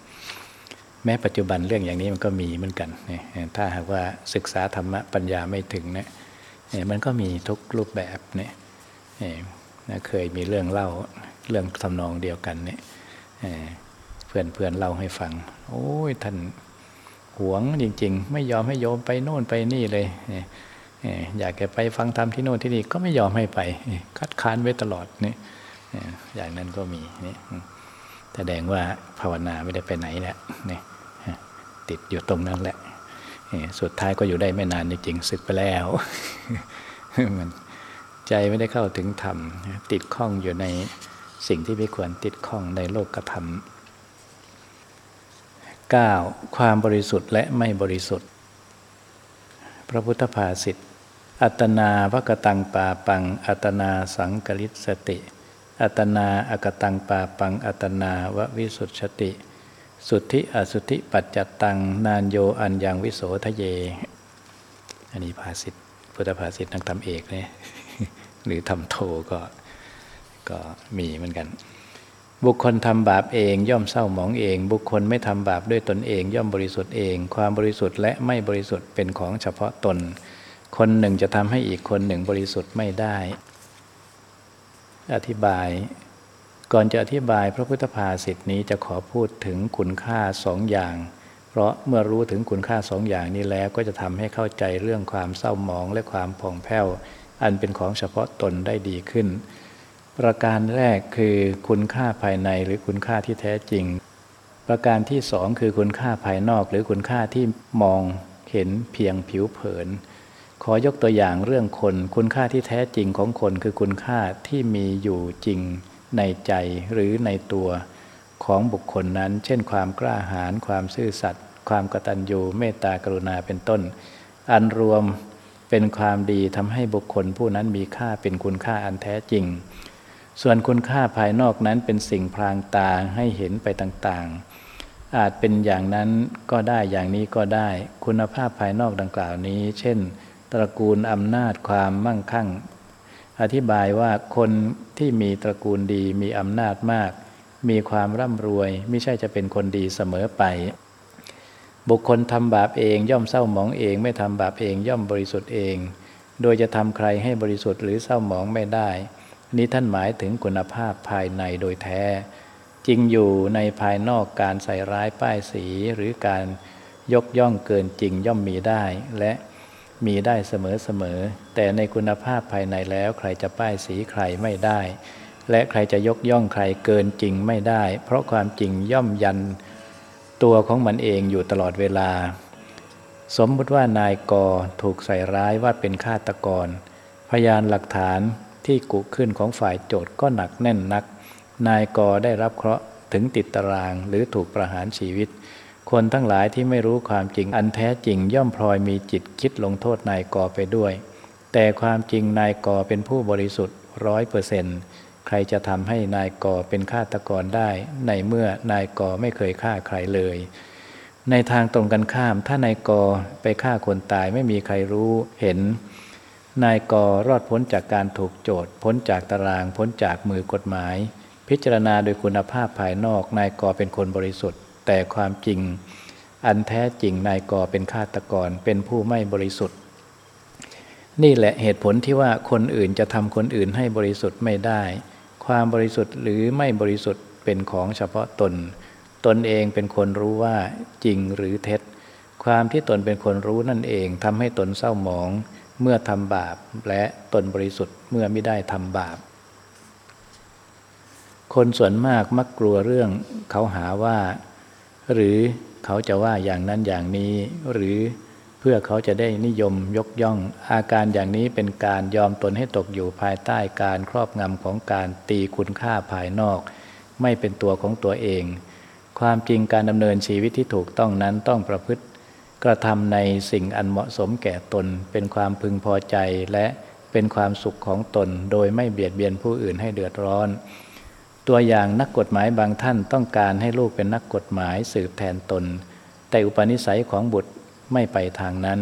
แม้ปัจจุบันเรื่องอย่างนี้มันก็มีเหมือนกันเนี่ยถ้าหากว่าศึกษาธรรมะปัญญาไม่ถึงเนี่ยมันก็มีทุกรูปแบบเนี่ย เคยมีเรื่องเล่าเรื่องทำนองเดียวกันเนี่ยเพื่อนเพื่อนเล่าให้ฟัง โอ้ยท่านหวงจริง ๆ ไม่ยอมให้โยมไปโน่นไปนี่เลยอยากจะไปฟังธรรมที่โน่นที่นี่ก็ไม่ยอมให้ไป คัดค้านไว้ตลอดนี่อย่างนั้นก็มีนี่แสดงว่าภาวนาไม่ได้ไปไหนแหละนี่ติดอยู่ตรงนั้นแหละสุดท้ายก็อยู่ได้ไม่นานจริงๆสึกไปแล้วมัน ใจไม่ได้เข้าถึงธรรม ติดข้องอยู่ในสิ่งที่ไม่ควรติดข้องในโลกธรรม 9. ความบริสุทธิ์และไม่บริสุทธิ์ พระพุทธภาษิต อัตนาภกตังปาปัง อัตนาสังกริสติ อัตนาอกตังปาปัง อัตนาววิสุทธติ สุทธิอสุทธิปัจจตัง นานโยอันยังวิโสทะเย อันนี้ภาษิตพุทธภาษิตนักธรรมเอกเนี่ย หรือทำโทก็ก็มีเหมือนกัน บุคคลทำบาปเองย่อมเศร้าหมองเอง บุคคลไม่ทำบาปด้วยตนเอง ย่อมบริสุทธิ์เอง ความบริสุทธิ์และไม่บริสุทธิ์เป็นของเฉพาะตน คนหนึ่งจะทำให้อีกคนหนึ่งบริสุทธิ์ไม่ได้ อธิบายก่อนจะอธิบายพระพุทธภาษิตนี้จะขอพูดถึงคุณค่าสองอย่าง เพราะเมื่อรู้ถึงคุณค่าสองอย่างนี้แล้วก็จะทำให้เข้าใจเรื่องความเศร้าหมองและความผ่องแผ้ว อันเป็นของเฉพาะตนได้ดีขึ้น ประการแรกคือคุณค่าภายในหรือคุณค่าที่แท้จริง ประการที่สองคือคุณค่าภายนอกหรือคุณค่าที่มองเห็นเพียงผิวเผิน ขอยกตัวอย่างเรื่องคน คุณค่าที่แท้จริงของคนคือคุณค่าที่มีอยู่จริงในใจหรือในตัวของบุคคลนั้น เช่น ความกล้าหาญความซื่อสัตย์ความกตัญญูเมตตากรุณาเป็นต้น อันรวม เป็นความดีทำให้บุคคลผู้นั้นมีค่าเป็นคุณค่าอันแท้จริง ส่วนคุณค่าภายนอกนั้นเป็นสิ่งพรางตาให้เห็นไปต่างๆ อาจเป็นอย่างนั้นก็ได้อย่างนี้ก็ได้ คุณภาพภายนอกดังกล่าวนี้ เช่น ตระกูลอำนาจความมั่งคั่ง อธิบายว่าคนที่มีตระกูลดีมีอำนาจมาก มีความร่ำรวยไม่ใช่จะเป็นคนดีเสมอไป บุคคลทำบาปเองย่อมเศร้าหมองเอง ไม่ทำบาปเองย่อมบริสุทธิ์เอง โดยจะทำใครให้บริสุทธิ์หรือเศร้าหมองไม่ได้ นี้ท่านหมายถึงคุณภาพภายในโดยแท้ จริงอยู่ในภายนอกการใส่ร้ายป้ายสีหรือการยกย่องเกินจริงย่อมมีได้ และมีได้เสมอเสมอแต่ในคุณภาพภายในแล้วใครจะป้ายสีใครไม่ได้ และใครจะยกย่องใครเกินจริงไม่ได้ เพราะความจริงย่อมยัน ตัวของมันเองอยู่ตลอดเวลา สมมติว่านายกถูกใส่ร้ายว่าเป็นฆาตกร พยานหลักฐานที่กุขึ้นของฝ่ายโจทย์ก็หนักแน่นนัก นายกได้รับเคราะห์ถึงติดตารางหรือถูกประหารชีวิต คนทั้งหลายที่ไม่รู้ความจริงอันแท้จริงย่อมพลอยมีจิตคิดลงโทษนายกไปด้วย แต่ความจริงนายกเป็นผู้บริสุทธิ์ร้อยเปอร์เซนต์ ใครจะทำให้นายกอเป็นฆาตกรได้ ในเมื่อนายกอไม่เคยฆ่าใครเลย ในทางตรงกันข้าม ถ้านายกอไปฆ่าคนตายไม่มีใครรู้เห็น นายกอรอดพ้นจากการถูกโจทย์ พ้นจากตาราง พ้นจากมือกฎหมาย พิจารณาโดยคุณภาพภายนอก นายกอเป็นคนบริสุทธิ์ แต่ความจริง อันแท้จริงนายกอเป็นฆาตกรเป็นผู้ไม่บริสุทธิ์นี่แหละเหตุผลที่ว่าคนอื่นจะทำคนอื่นให้บริสุทธิ์ไม่ได้ ความบริสุทธิ์หรือไม่บริสุทธิ์เป็นของเฉพาะตน ตนเองเป็นคนรู้ว่าจริงหรือเท็จ ความที่ตนเป็นคนรู้นั่นเองทำให้ตนเศร้าหมอง เมื่อทำบาปและตนบริสุทธิ์เมื่อไม่ได้ทำบาป คนส่วนมากมักกลัวเรื่องเขาหาว่า หรือเขาจะว่าอย่างนั้นอย่างนี้หรือ พื่อเขาจะได้นิยมยกย่อง อาการอย่างนี้เป็นการยอมตนให้ตกอยู่ภายใต้การครอบงำของการตีคุณค่าภายนอก ไม่เป็นตัวของตัวเอง ความจริงการดำเนินชีวิตที่ถูกต้องนั้นต้องประพฤติ กระทำในสิ่งอันเหมาะสมแก่ตน เป็นความพึงพอใจและเป็นความสุขของตน โดยไม่เบียดเบียนผู้อื่นให้เดือดร้อน ตัวอย่างนักกฎหมายบางท่านต้องการให้ลูกเป็นนักกฎหมายสืบแทนตน แต่อุปนิสัยของบุตร ไม่ไปทางนั้น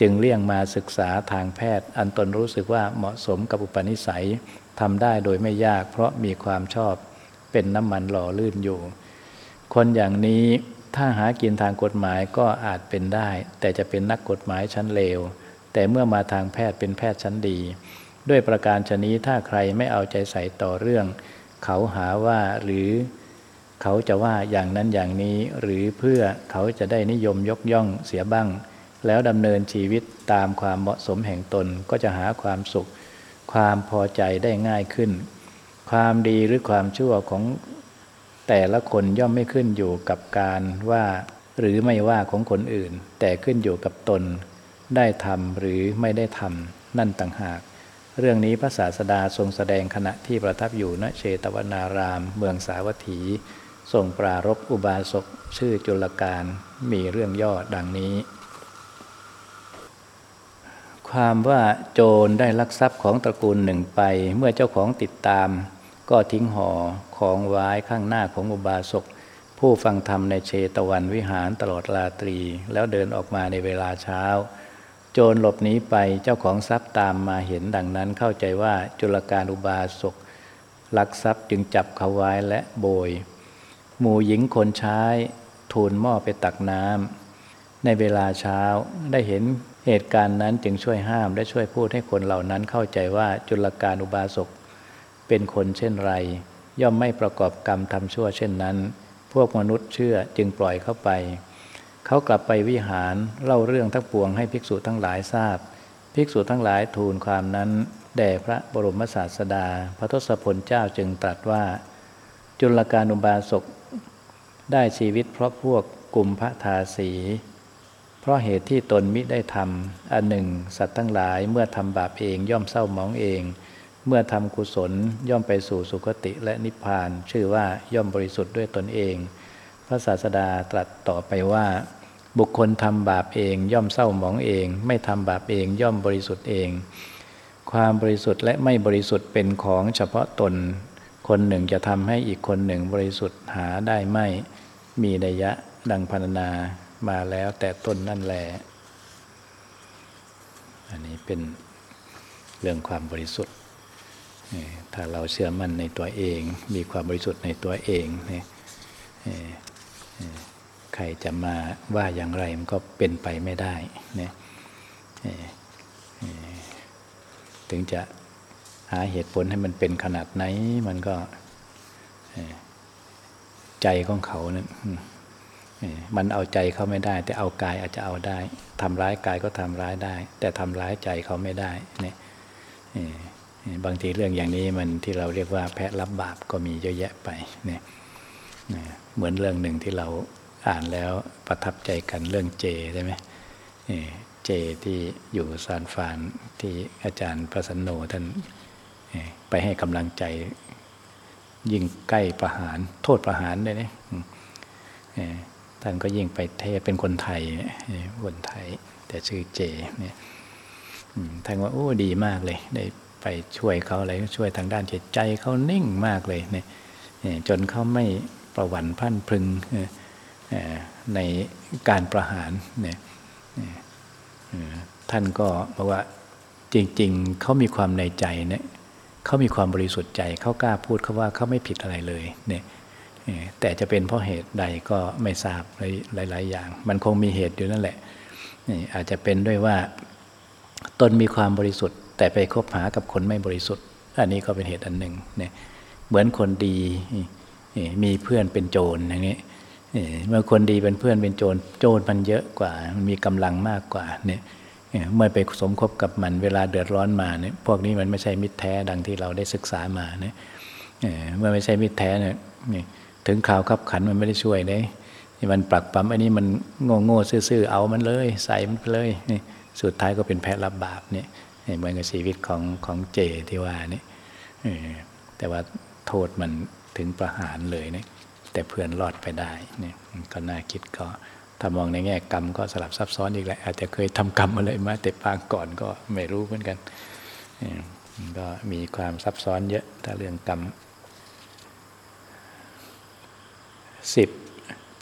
จึงเลี่ยงมาศึกษาทางแพทย์ อันตนรู้สึกว่าเหมาะสมกับอุปนิสัยทำได้โดยไม่ยากเพราะมีความชอบเป็นน้ำมันหล่อลื่นอยู่ คนอย่างนี้ถ้าหากินทางกฎหมายก็อาจเป็นได้ แต่จะเป็นนักกฎหมายชั้นเลว แต่เมื่อมาทางแพทย์เป็นแพทย์ชั้นดี ด้วยประการชนี้ถ้าใครไม่เอาใจใส่ต่อเรื่อง เขาหาว่าหรือ เขาจะว่าอย่างนั้นอย่างนี้หรือเพื่อเขาจะได้นิยมยกย่องเสียบ้าง แล้วดำเนินชีวิตตามความเหมาะสมแห่งตนก็จะหาความสุข ความพอใจได้ง่ายขึ้น ความดีหรือความชั่วของแต่ละคนย่อมไม่ขึ้นอยู่กับการว่าหรือไม่ว่าของคนอื่น แต่ขึ้นอยู่กับตน ได้ทำหรือไม่ได้ทำนั่นต่างหาก เรื่องนี้พระศาสดาทรงแสดงขณะที่ประทับอยู่ณเชตวนาราม เมืองสาวัตถี ทรงปรารบอุบาสกชื่อจุลการมีเรื่องย่อดังนี้ ความว่าโจรได้ลักทรัพย์ของตระกูลหนึ่งไป เมื่อเจ้าของติดตาม ก็ทิ้งห่อของไว้ข้างหน้าของอุบาสกผู้ฟังธรรมในเชตวันวิหารตลอดราตรี แล้วเดินออกมาในเวลาเช้า โจรหลบหนีไปเจ้าของทรัพย์ตามมาเห็นดังนั้นเข้าใจว่าจุลการอุบาสกลักทรัพย์จึงจับเขาไว้และโบย หมู่หญิงคนใช้ทูลหม้อไปตักน้ำในเวลาเช้าได้เห็นเหตุการณ์นั้นจึงช่วยห้ามและช่วยพูดให้คนเหล่านั้นเข้าใจว่าจุลการอุบาสกเป็นคนเช่นไร ย่อมไม่ประกอบกรรมทำชั่วเช่นนั้น พวกมนุษย์เชื่อจึงปล่อยเข้าไป เขากลับไปวิหารเล่าเรื่องทั้งปวงให้ภิกษุทั้งหลายทราบ ภิกษุทั้งหลายทูลความนั้น แด่พระบรมศาสดา พระทศพลเจ้าจึงตรัสว่า จุลการุบาสกได้ชีวิตเพราะพวกกลุ่มพระทาสี เพราะเหตุที่ตนมิได้ทำอันหนึ่ง สัตว์ทั้งหลายเมื่อทำบาปเองย่อมเศร้ามองเอง เมื่อทำกุศลย่อมไปสู่สุคติและนิพพาน ชื่อว่าย่อมบริสุทธิ์ด้วยตนเอง พระศาสดาตรัสต่อไปว่า บุคคลทำบาปเองย่อมเศร้าหมองเอง ไม่ทำบาปเองย่อมบริสุทธิ์เอง ความบริสุทธิ์และไม่บริสุทธิ์เป็นของเฉพาะตน คนหนึ่งจะทำให้อีกคนหนึ่งบริสุทธิ์หาได้ไม่มีนัยยะดังพรรณนามาแล้วแต่ตนนั่นแหละอันนี้เป็นเรื่องความบริสุทธิ์ถ้าเราเชื่อมั่นในตัวเอง มีความบริสุทธิ์ในตัวเองเนี่ยใครจะมาว่าอย่างไรมันก็เป็นไปไม่ได้เนี่ยถึงจะาเหตุผลให้มันเป็นขนาดไหน มันก็ใจของเขาเนี่ยมันเอาใจเขาไม่ได้ แต่เอากายอาจจะเอาได้ทำร้ายกายก็ทำร้ายได้ แต่ทำร้ายใจเขาไม่ได้เนี่ยบางทีเรื่องอย่างนี้มันที่เราเรียกว่าแพะรับบาปก็มีเยอะแยะไปเนี่ยเหมือนเรื่องหนึ่งที่เราอ่านแล้วประทับใจกันเรื่องเจใช่ไหมเจที่อยู่ซานฟานที่อาจารย์ประสันโนท่าน ไปให้กำลังใจ ยิ่งใกล้ประหาร โทษประหารเลยเนี่ยท่านก็ยิ่งไปเทศเป็นคนไทยคนไทย แต่ชื่อเจเนี่ยท่านว่าโอ้ดีมากเลย ได้ไปช่วยเขาอะไรช่วยทางด้านจิตใจเขานิ่งมากเลยเนี่ยจนเขาไม่ประวันพันพึงในการประหารเนี่ยท่านก็บอกว่าจริง ๆ เขามีความในใจเนี่ย เขามีความบริสุทธิ์ใจเขากล้าพูดเขาว่าเขาไม่ผิดอะไรเลยเนี่ยแต่จะเป็นเพราะเหตุใดก็ไม่ทราบหลาย ๆ อย่าง มันคงมีเหตุอยู่นั่นแหละนี่อาจจะเป็นด้วยว่าตนมีความบริสุทธิ์ แต่ไปคบหากับคนไม่บริสุทธิ์ อันนี้ก็เป็นเหตุอันหนึ่งเนี่ยเหมือนคนดีมีเพื่อนเป็นโจรอย่างนี้เมื่อคนดีเป็นเพื่อนเป็นโจรโจรมันเยอะกว่า มันมีกำลังมากกว่าเนี่ย เมื่อไปสมคบกับมันเวลาเดือดร้อนมาเนี่ยพวกนี้มันไม่ใช่มิตรแท้ดังที่เราได้ศึกษามาเนี่ยเมื่อไม่ใช่มิตรแท้เนี่ยถึงข่าวขับขันมันไม่ได้ช่วยเลยมันปลักปั๊มอันนี้มันโง่โง่ซื่อๆเอามันเลย ใส่มันไปเลยนี่สุดท้ายก็เป็นแพ้รับบาปเนี่ยเหมือนกับชีวิตของของเจที่ว่านี่แต่ว่าโทษมันถึงประหารเลยเนี่ยแต่เพื่อนรอดไปได้เนี่ยก็น่าคิดก็ ถ้ามองในแง่กรรมก็สลับซับซ้อนอีกแหละอาจจะเคยทำกรรมอะไรมาแต่ปางก่อนก็ไม่รู้เหมือนกันก็มีความซับซ้อนเยอะถ้าเรื่องกรรมสิบ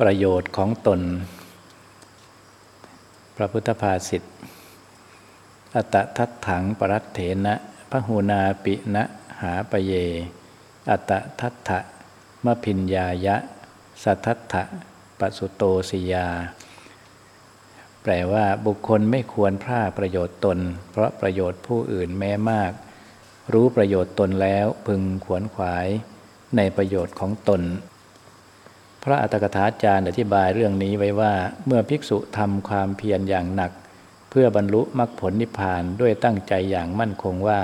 ประโยชน์ของตน พระพุทธภาษิตอัตทัตถังปรัตเถนะพระหูนาปินะหาปเย อัตทัตถะมพิญญายะ สัทธัตถะ ปสุโตสิยา แปลว่าบุคคลไม่ควรพลาดประโยชน์ตน เพราะประโยชน์ผู้อื่นแม้มาก รู้ประโยชน์ตนแล้วพึงขวนขวายในประโยชน์ของตน พระอัตถกถาจารย์อธิบายเรื่องนี้ไว้ว่าเมื่อภิกษุทำความเพียรอย่างหนัก เพื่อบรรลุมรรคผลนิพพานด้วยตั้งใจอย่างมั่นคงว่า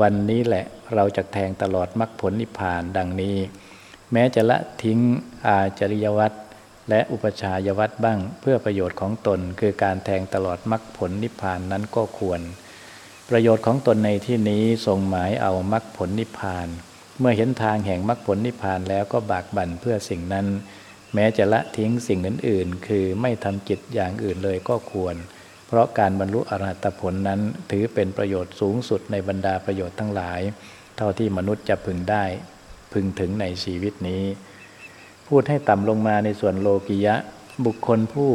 วันนี้แหละเราจะแทงตลอดมรรคผลนิพพานดังนี้ แม้จะละทิ้งอาจริยวัตร และอุปชายวัตรบ้างเพื่อประโยชน์ของตนคือการแทงตลอดมรรคผลนิพพานนั้นก็ควร ประโยชน์ของตนในที่นี้ทรงหมายเอามรรคผลนิพพาน เมื่อเห็นทางแห่งมรรคผลนิพพานแล้วก็บากบั่นเพื่อสิ่งนั้น แม้จะละทิ้งสิ่งอื่น ๆ คือไม่ทำกิจอย่างอื่นเลยก็ควร เพราะการบรรลุอรหัตผลนั้นถือเป็นประโยชน์สูงสุดในบรรดาประโยชน์ทั้งหลาย เท่าที่มนุษย์จะพึงได้ พึงถึงในชีวิตนี้ พูดให้ต่ำลงมาในส่วนโลกิยะ บุคคลผู้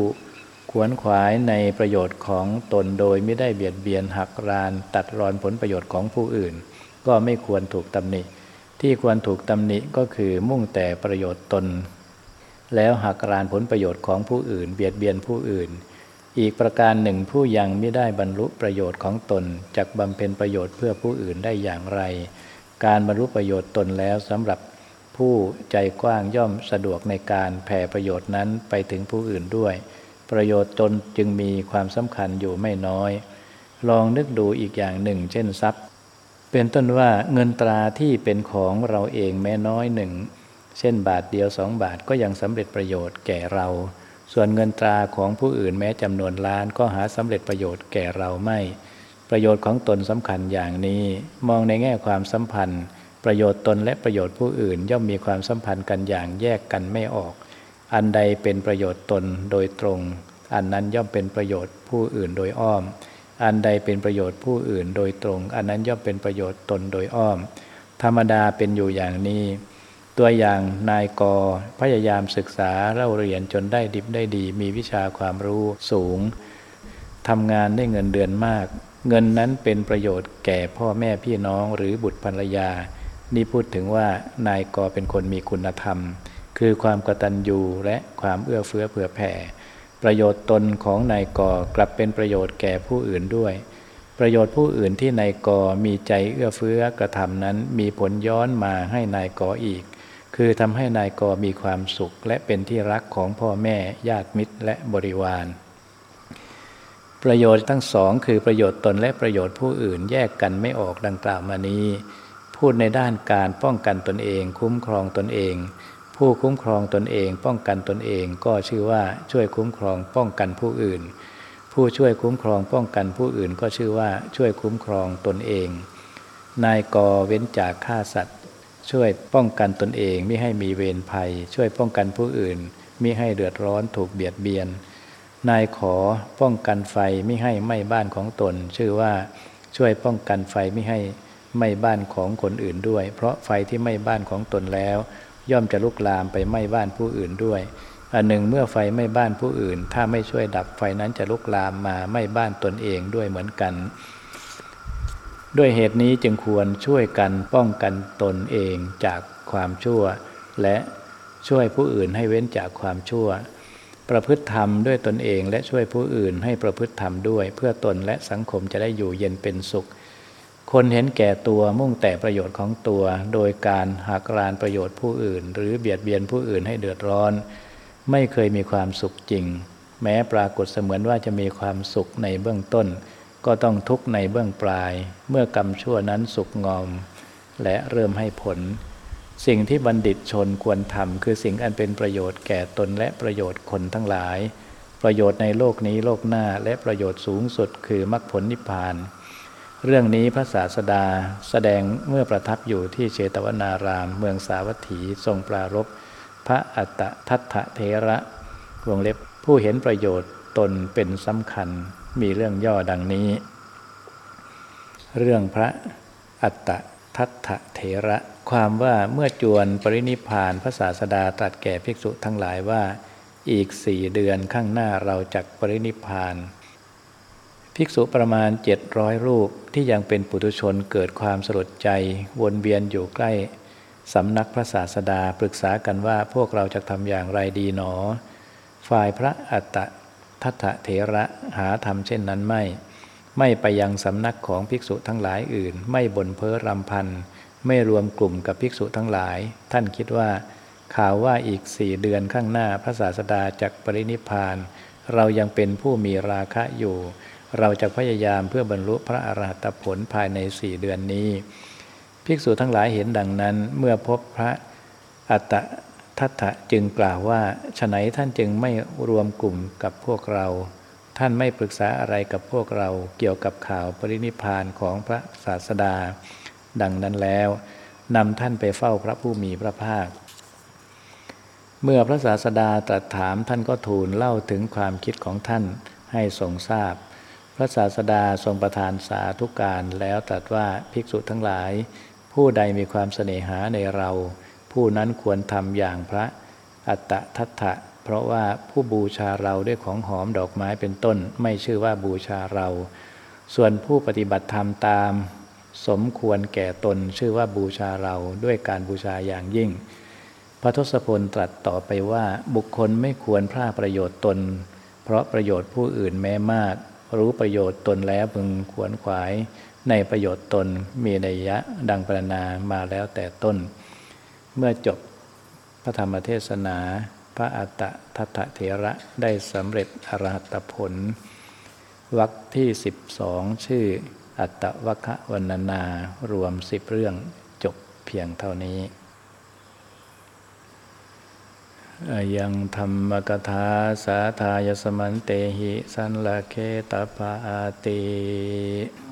ขวนขวายในประโยชน์ของตนโดยไม่ได้เบียดเบียนหักราน ตัดรอนผลประโยชน์ของผู้อื่น ก็ไม่ควรถูกตำหนิ ที่ควรถูกตำหนิก็คือมุ่งแต่ประโยชน์ตน แล้วหักรานผลประโยชน์ของผู้อื่น เบียดเบียนผู้อื่น อีกประการหนึ่งผู้ยังไม่ได้บรรลุประโยชน์ของตนจากบำเพ็ญประโยชน์เพื่อผู้อื่นได้อย่างไร การบรรลุประโยชน์ตนแล้วสำหรับ ผู้ใจกว้างย่อมสะดวกในการแผ่ประโยชน์นั้นไปถึงผู้อื่นด้วย ประโยชน์ตนจึงมีความสำคัญอยู่ไม่น้อย ลองนึกดูอีกอย่างหนึ่ง เช่นทรัพย์ เป็นต้นว่าเงินตราที่เป็นของเราเองแม้น้อยหนึ่ง เช่นบาทเดียวสองบาทก็ยังสำเร็จประโยชน์แก่เรา ส่วนเงินตราของผู้อื่นแม้จำนวนล้านก็หาสำเร็จประโยชน์แก่เราไม่ ประโยชน์ของตนสำคัญอย่างนี้ มองในแง่ความสัมพันธ์ ประโยชน์ตนและประโยชน์ผู้อื่นย่อมมีความสัมพันธ์กันอย่างแยกกันไม่ออก อันใดเป็นประโยชน์ตนโดยตรง อันนั้นย่อมเป็นประโยชน์ผู้อื่นโดยอ้อม อันใดเป็นประโยชน์ผู้อื่นโดยตรง อันนั้นย่อมเป็นประโยชน์ตนโดยอ้อม ธรรมดาเป็นอยู่อย่างนี้ ตัวอย่างนายกพยายามศึกษาเล่าเรียนจนได้ดิบได้ดี มีวิชาความรู้สูงทำงานได้เงินเดือนมาก เงินนั้นเป็นประโยชน์แก่พ่อแม่พี่น้องหรือบุตรภรรยา นี่พูดถึงว่านายกเป็นคนมีคุณธรรม คือความกตัญญูและความเอื้อเฟื้อเผื่อแผ่ ประโยชน์ตนของนายกกลับเป็นประโยชน์แก่ผู้อื่นด้วย ประโยชน์ผู้อื่นที่นายกมีใจเอื้อเฟื้อกระทำนั้นมีผลย้อนมาให้นายกอีก คือทำให้นายกมีความสุข และเป็นที่รักของพ่อแม่ญาติมิตรและบริวารประโยชน์ทั้งสองคือประโยชน์ตนและประโยชน์ผู้อื่นแยกกันไม่ออกดังกล่าวมานี้ พูดในด้านการป้องกันตนเอง คุ้มครองตนเอง ผู้คุ้มครองตนเอง ป้องกันตนเอง ก็ชื่อว่าช่วยคุ้มครองป้องกันผู้อื่น ผู้ช่วยคุ้มครองป้องกันผู้อื่น ก็ชื่อว่าช่วยคุ้มครองตนเอง นายกเว้นจากฆ่าสัตว์ ช่วยป้องกันตนเองไม่ให้มีเวรภัย ช่วยป้องกันผู้อื่นมิให้เดือดร้อนถูกเบียดเบียน นายขอป้องกันไฟไม่ให้ไหม้บ้านของตน ชื่อว่าช่วยป้องกันไฟไม่ให้ ไม้บ้านของคนอื่นด้วย เพราะไฟที่ไม้บ้านของตนแล้ว ย่อมจะลุกลามไปไม้บ้านผู้อื่นด้วยอันหนึ่งเมื่อไฟไม้บ้านผู้อื่น ถ้าไม่ช่วยดับไฟนั้นจะลุกลามมาไม้บ้านตนเองด้วยเหมือนกัน ด้วยเหตุนี้จึงควรช่วยกันป้องกันตนเองจากความชั่ว และช่วยผู้อื่นให้เว้นจากความชั่ว ประพฤติธรรมด้วยตนเองและช่วยผู้อื่นให้ประพฤติธรรมด้วย เพื่อตนและสังคมจะได้อยู่เย็นเป็นสุข คนเห็นแก่ตัวมุ่งแต่ประโยชน์ของตัว โดยการหักรานประโยชน์ผู้อื่น หรือเบียดเบียนผู้อื่นให้เดือดร้อน ไม่เคยมีความสุขจริง แม้ปรากฏเสมือนว่าจะมีความสุขในเบื้องต้น ก็ต้องทุกข์ในเบื้องปลาย เมื่อกรรมชั่วนั้นสุกงอม และเริ่มให้ผล สิ่งที่บัณฑิตชนควรทำคือสิ่งอันเป็นประโยชน์แก่ตนและประโยชน์คนทั้งหลาย ประโยชน์ในโลกนี้โลกหน้าและประโยชน์สูงสุดคือมรรคผลนิพพาน เรื่องนี้พระศาสดาแสดงเมื่อประทับอยู่ที่เชตวนาราม เมืองสาวัตถีทรงปรารบพระอัตทัตถเทระวงเล็บผู้เห็นประโยชน์ตนเป็นสำคัญมีเรื่องย่อดังนี้ เรื่องพระอัตทัตถเถระความว่าเมื่อจวนปรินิพานพระศาสดาตรัสแก่ภิกษุทั้งหลายว่า อีกสี่เดือนข้างหน้าเราจักปรินิพาน ภิกษุประมาณเจ็ดร้อยรูปที่ยังเป็นปุถุชนเกิดความสลดใจ วนเวียนอยู่ใกล้สำนักพระศาสดาปรึกษากันว่าพวกเราจะทำอย่างไรดีหนอ ฝ่ายพระอัตตทัตเถระหาทำเช่นนั้นไม่ ไม่ไปยังสำนักของภิกษุทั้งหลายอื่น ไม่บ่นเพ้อรำพัน ไม่รวมกลุ่มกับภิกษุทั้งหลาย ท่านคิดว่า ข่าวว่าอีกสี่เดือนข้างหน้าพระศาสดาจากปรินิพาน เรายังเป็นผู้มีราคะอยู่ เราจะพยายามเพื่อบรรลุพระอรหัตผลภายในสี่เดือนนี้ ภิกษุทั้งหลายเห็นดังนั้น เมื่อพบพระอัตทัตถะจึงกล่าวว่าฉไหนท่านจึงไม่รวมกลุ่มกับพวกเรา ท่านไม่ปรึกษาอะไรกับพวกเราเกี่ยวกับข่าวปรินิพานของพระศาสดา ดังนั้นแล้วนำท่านไปเฝ้าพระผู้มีพระภาค เมื่อพระศาสดาตรัสถามท่านก็ทูลเล่าถึงความคิดของท่านให้ทรงทราบ พระศาสดาทรงประทานสาธุการแล้วตรัสว่าภิกษุทั้งหลาย ผู้ใดมีความเสน่หาในเรา ผู้นั้นควรทำอย่างพระอัตตทัตถะเพราะว่าผู้บูชาเราด้วยของหอมดอกไม้เป็นต้น ไม่ชื่อว่าบูชาเรา ส่วนผู้ปฏิบัติธรรมตาม สมควรแก่ตนชื่อว่าบูชาเราด้วยการบูชาอย่างยิ่ง พระทศพลตรัสต่อไปว่าบุคคลไม่ควรพลาดประโยชน์ตน เพราะประโยชน์ผู้อื่นแม้มาก รู้ประโยชน์ตนแล้วพึงขวนขวาย ในประโยชน์ตนมีนัยยะดังปรณนามาแล้วแต่ต้น เมื่อจบพระธรรมเทศนา พระอัตตทัตเถระได้สำเร็จอรหัตผลวรรคที่ 12 ชื่ออัตตวัควันนารวมสิบเรื่องจบเพียงเท่านี้ ยังธรรมกถาสาทายสมันเตหิ สันละเคตปาติ